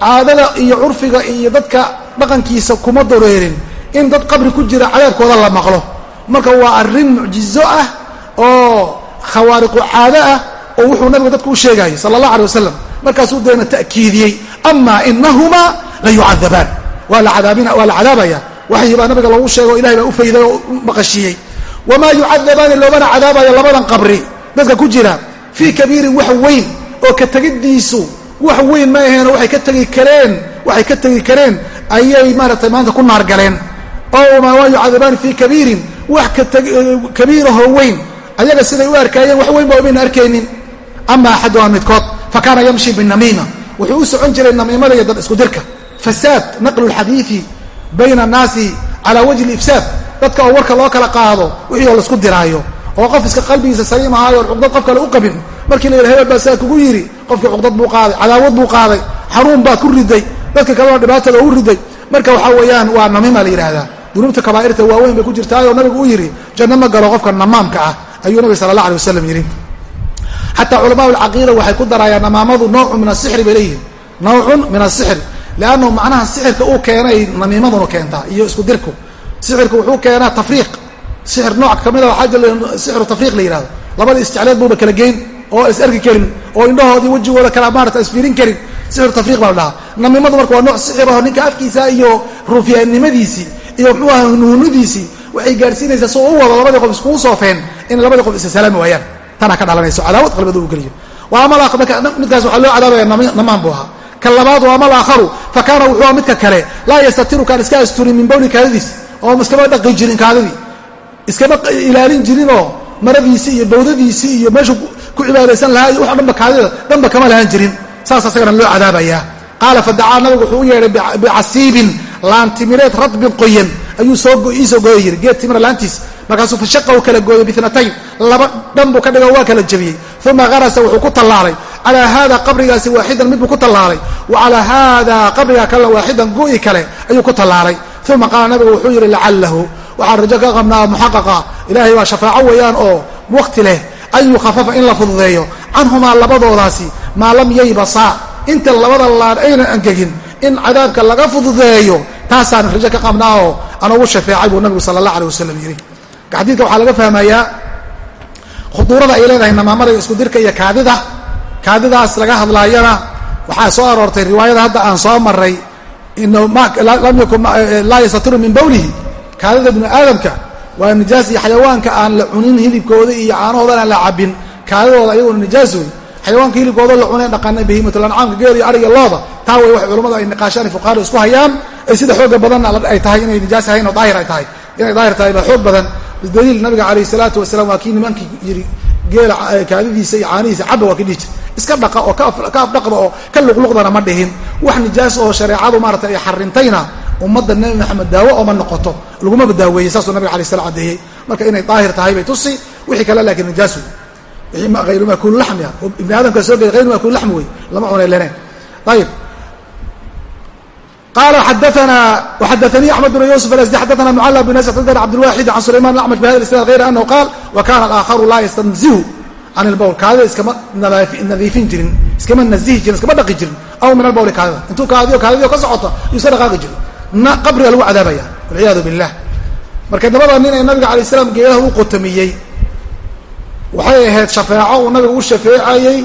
A: caadada iyo curfiga iyo dadka dhaqankiisa kuma dareerin in dad qabri ku jira cadaabkooda la maqlo. Marka waa arrin mucjizo ah oo khawaariqu caado ah oo wuxuu nabigu dadku u sheegayay sala allah alay wasalam markaasuu deena ta'kiidiyey ama inahumaa la yucadabaan waa la cadaabaya. Waxyi baa nabiga loogu sheego ilahay baa u fayday oo maqashiiyey wamaa yucadabaani loomana cadaabayo labadan qabri. Dadka ku jira fii kabiirin wax weyn oo ka tegidiisu wax weyn ma aheen waxay ka tegi kareen waxay ka tegi kareen ayay maaratay maanta ku naar galeen. Oo maa yucadabaani fii kabiirin wax kabiirahoo weyn ayaga siday u arkaayeen wax weyn ba mayna arkaynin ama axaduha midkood. Fa kaana yamshi binamiima. Wuxuu u socon jiray namiimada iyo dad isku dirka fasaad naqlu lxadiidi bayna annaasi calaa wajhi ifsaad. Dadka oo warka loo kala qaado wixii oo la isku diraayo. Oo qof iska qalbigiisa saliim ahaayo on cuqdad qof kale u qabin. Markii la yidhi hebel baa saa kugu yidhi qofkii cuqdad buu qaaday cadaawad buu qaaday xanuun baad ku riday dadka kalena dhibaatada u riday. Marka waxaa weeyaan waa namiima la yidhaahdaa. Dunuubta kabaa'irta waaweyn bay ku jirtaayoo nabigu u yidhi janno ma galo qofka namaamka ah ayuu nabig sala allah alay wasalam yidhi xataa culamaa alcaqiida waxay ku darayaan namaamadu nawcun min asixri bay leeyihiin nawcun min asixri liannahu macnaha sixirka uu keenay namiimadunu keentaa iyo isku dirku. Sixirku wuxuu keenaa tafriiq. Sixir nooc ka mida waxaa jira sixiru tafriiq la yihahdo labada isjecleed buuba kala geyn oo is arki karin oo indhahoodii wejigooda kala maarata isfiirin karin. Sixiru tafriiq baa dhahaa. Namiimadu marka waa nooc sixiraho ninka afkiisa iyo ruufyaannimadiisii iyo muxuu aha nuunadiisii waxay gaadhsiinaysaa soo u wado labadii qof iskugu soofeen in labadii qof isa salaami waayaan. Tanaa ka dhalanayso cadaawad qalbada u geliyo midkaas waxaa loo cadaabaya namaan buu ahaa. Ka labaad waa ama alaakharu fa kaana wuxuu midka kale laa yastatiru kaan iska asturin min bowli kaadadiis oo iskama dhaqi jirin kaadadii. Iskama ilaalin jirinoo maradiisii iyo bawdadiisii iyo meeshuu ku cibaadaysan lahaa iyo wax dhanba kaadida dhanba kama lahaan jirin. Saas asagana loo cadaabayaa. Qaala fadacaa nabigu wuxuu u yeedhay bicasiibin laantimireed radbin qoyan. Ayuu ii soo gooya yiri geed timira laantiis. Markaasuu fashaqa u kala gooyay binatayn laba dhan buu ka dhigo waa kala jabiyey. Uma harasa wuxuu ku tallaalay. Calaa haada qabrigaasi waaxidan mid buu ku tallaalay. Wa calaa haada qabrigaa kalena waaxidan go'i kale ayuu ku tallaalay. Uma qaala nabigu wuxuu yidhi lacalahu waxaan rajo ka qabnaa muxaqaqa. Ilaahay waa shafaaco weeyaan oo waqti leh. An yukhafafa in la fududeeyo. Canhumaa labadoodaasi maa lam yaybasaa. Inta labada laan aynan angegin. In cadaabka laga fududeeyo taasaan rajo ka qabnaa oo aan ugu shafeecay buu nabigu sala allah aleh wasalam yidhi xadiidka waxaa laga fahmayaa khuduurada ay leedahay namaamada iyo isku dirka iyo kaadida. Kaadidaas laga hadlaayana waxaa soo aroortay riwaayada hadda aan soo maray yakun laa yastatiru min bawlihi. Kaadida binu aadamka waa nijaas iyo xayawaanka aan la cunin hilibkooda iyo caanahoodan aan la cabin kaadidooda ayaguna nijaas wey xayawaanka hilibkooda la cuneen dhaqana bahiimatlancaamka geel iyo ariga looda. Taa way waxay culamadu ay niqaashaan fuqahaadu isku hayaan ay sida xooga badanna ay tahay inay nijaas ahayn oo daahir ay tahay. Inay daahir tahay baa xoog badan. Daliil nabiga calayh salaatu wasalaam waa kii nimankii yidhi geela kaadidiisa iyo caanihiisa cabba waa ka dhihi jir iska dhaqa oo ka afdhaqda oo ka luqluqdana ma dhihin. Wax nijaas oo shareecadu maarata ay xarintayna ummadda nebi maxamed daawo ooma noqoto. Lagumaba daaweeyey saasuu nabiga alay slam adeeyey marka inay daahir tahay bay tusi wixii kale laakiin nijaas wey. Ayru makuulu lami ah ibni aadamka soo gey ayru makuulu lami wey. Lama cunay leneen ayib qala xadaanii axmed bn yusuf alasdi xadaana mucala bn nas xadaana cabdilwaxid can sulayman acmash bihada isnad hayra anahu qaal wa kana alaakharu laa yastanzihu can ilbowl kaadida iskama nadiifin jirin iskama nazihi jirin iskama dhaqi jirin aw min albowli kaadida intuu kaadiyo kaadidio ka socota yuu iska dhaqaaqi jirin qabriga lagu cadaabaya walciyaadu billah marka labada nin ee nabiga alay slam geedaha u qotamiyey waxay ahayd shafeeco uu nabiga u shafeecayey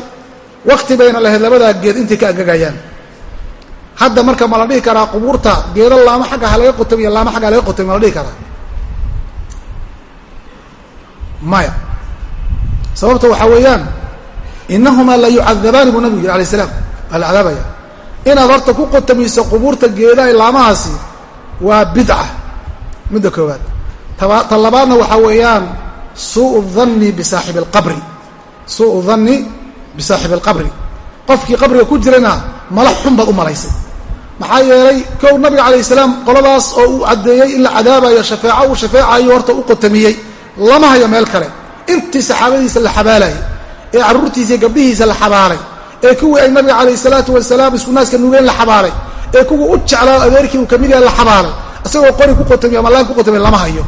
A: wakti bayna lahayd labadaa geed intay ka angagayaan hadda marka ma la dhihi karaa qubuurta geedo laamo xagga ha laga qotamiya laamo xagga laga qotamiya ma la dhihi karaa? Maya. Sababta waxaa weeyaan inahumaa la yucadabaani buu nabigu yiri alay slam waa la cadaabaya. Inaad horta ku qotamiso qubuurta geedaha laamahaasi waa bidca. Midda koowaad. Ta labaadna waxaa weeyaan suu dhanni bisaaxibi alqabri suu dhanni bisaaxibi alqabri qofkii qabriga ku jirana mala xun baad u malaysay maxaa yeelay kow nabiga calayh salaam qoladaas oo uu caddeeyey in la cadaabayo shafeeco uu shafeecayo horta u qotamiyey lama hayo meel kale. Intii saxaabadiisa la xabaalayay ee carruurtiisa gabdhihiisa la xabaalay ee kuwii ay nabiga calayh salaatu wasalaam iskunaaska nugeen la xabaalay ee kuwii u jeclaa adeerkii uu ka mid yahay la xabaalay isagoo qori ku qotamiy ama laan ku qotamiy lama hayo.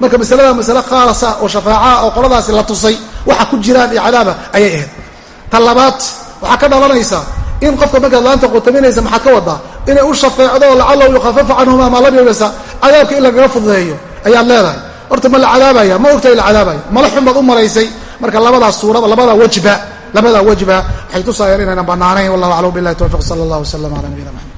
A: Marka masalada masale khaalasa oo shafaacaha oo qoladaasi la tusay waxa ku jiraan iyo cadaaba ayay ahayd. Ta labaad waxaa ka dhalanaysaa in qofka markaad laanta qotaminaysa maxaad ka wadaa? Inay u shafeecdo lacalahu yukhafafa canhuma maa cadaabka in lagaga fududeeyo ayaad leedahay. Horta ma la cadaabaya ma ogtahay la cadaabaya. Mala xun baad u malaysay marka labadaas suuraba labada wajba labada wajba waxay tusaayeen inaynan banaanayn wallahu aclam billahi tawfiq sala allah wasalam ala nabiyina maxamed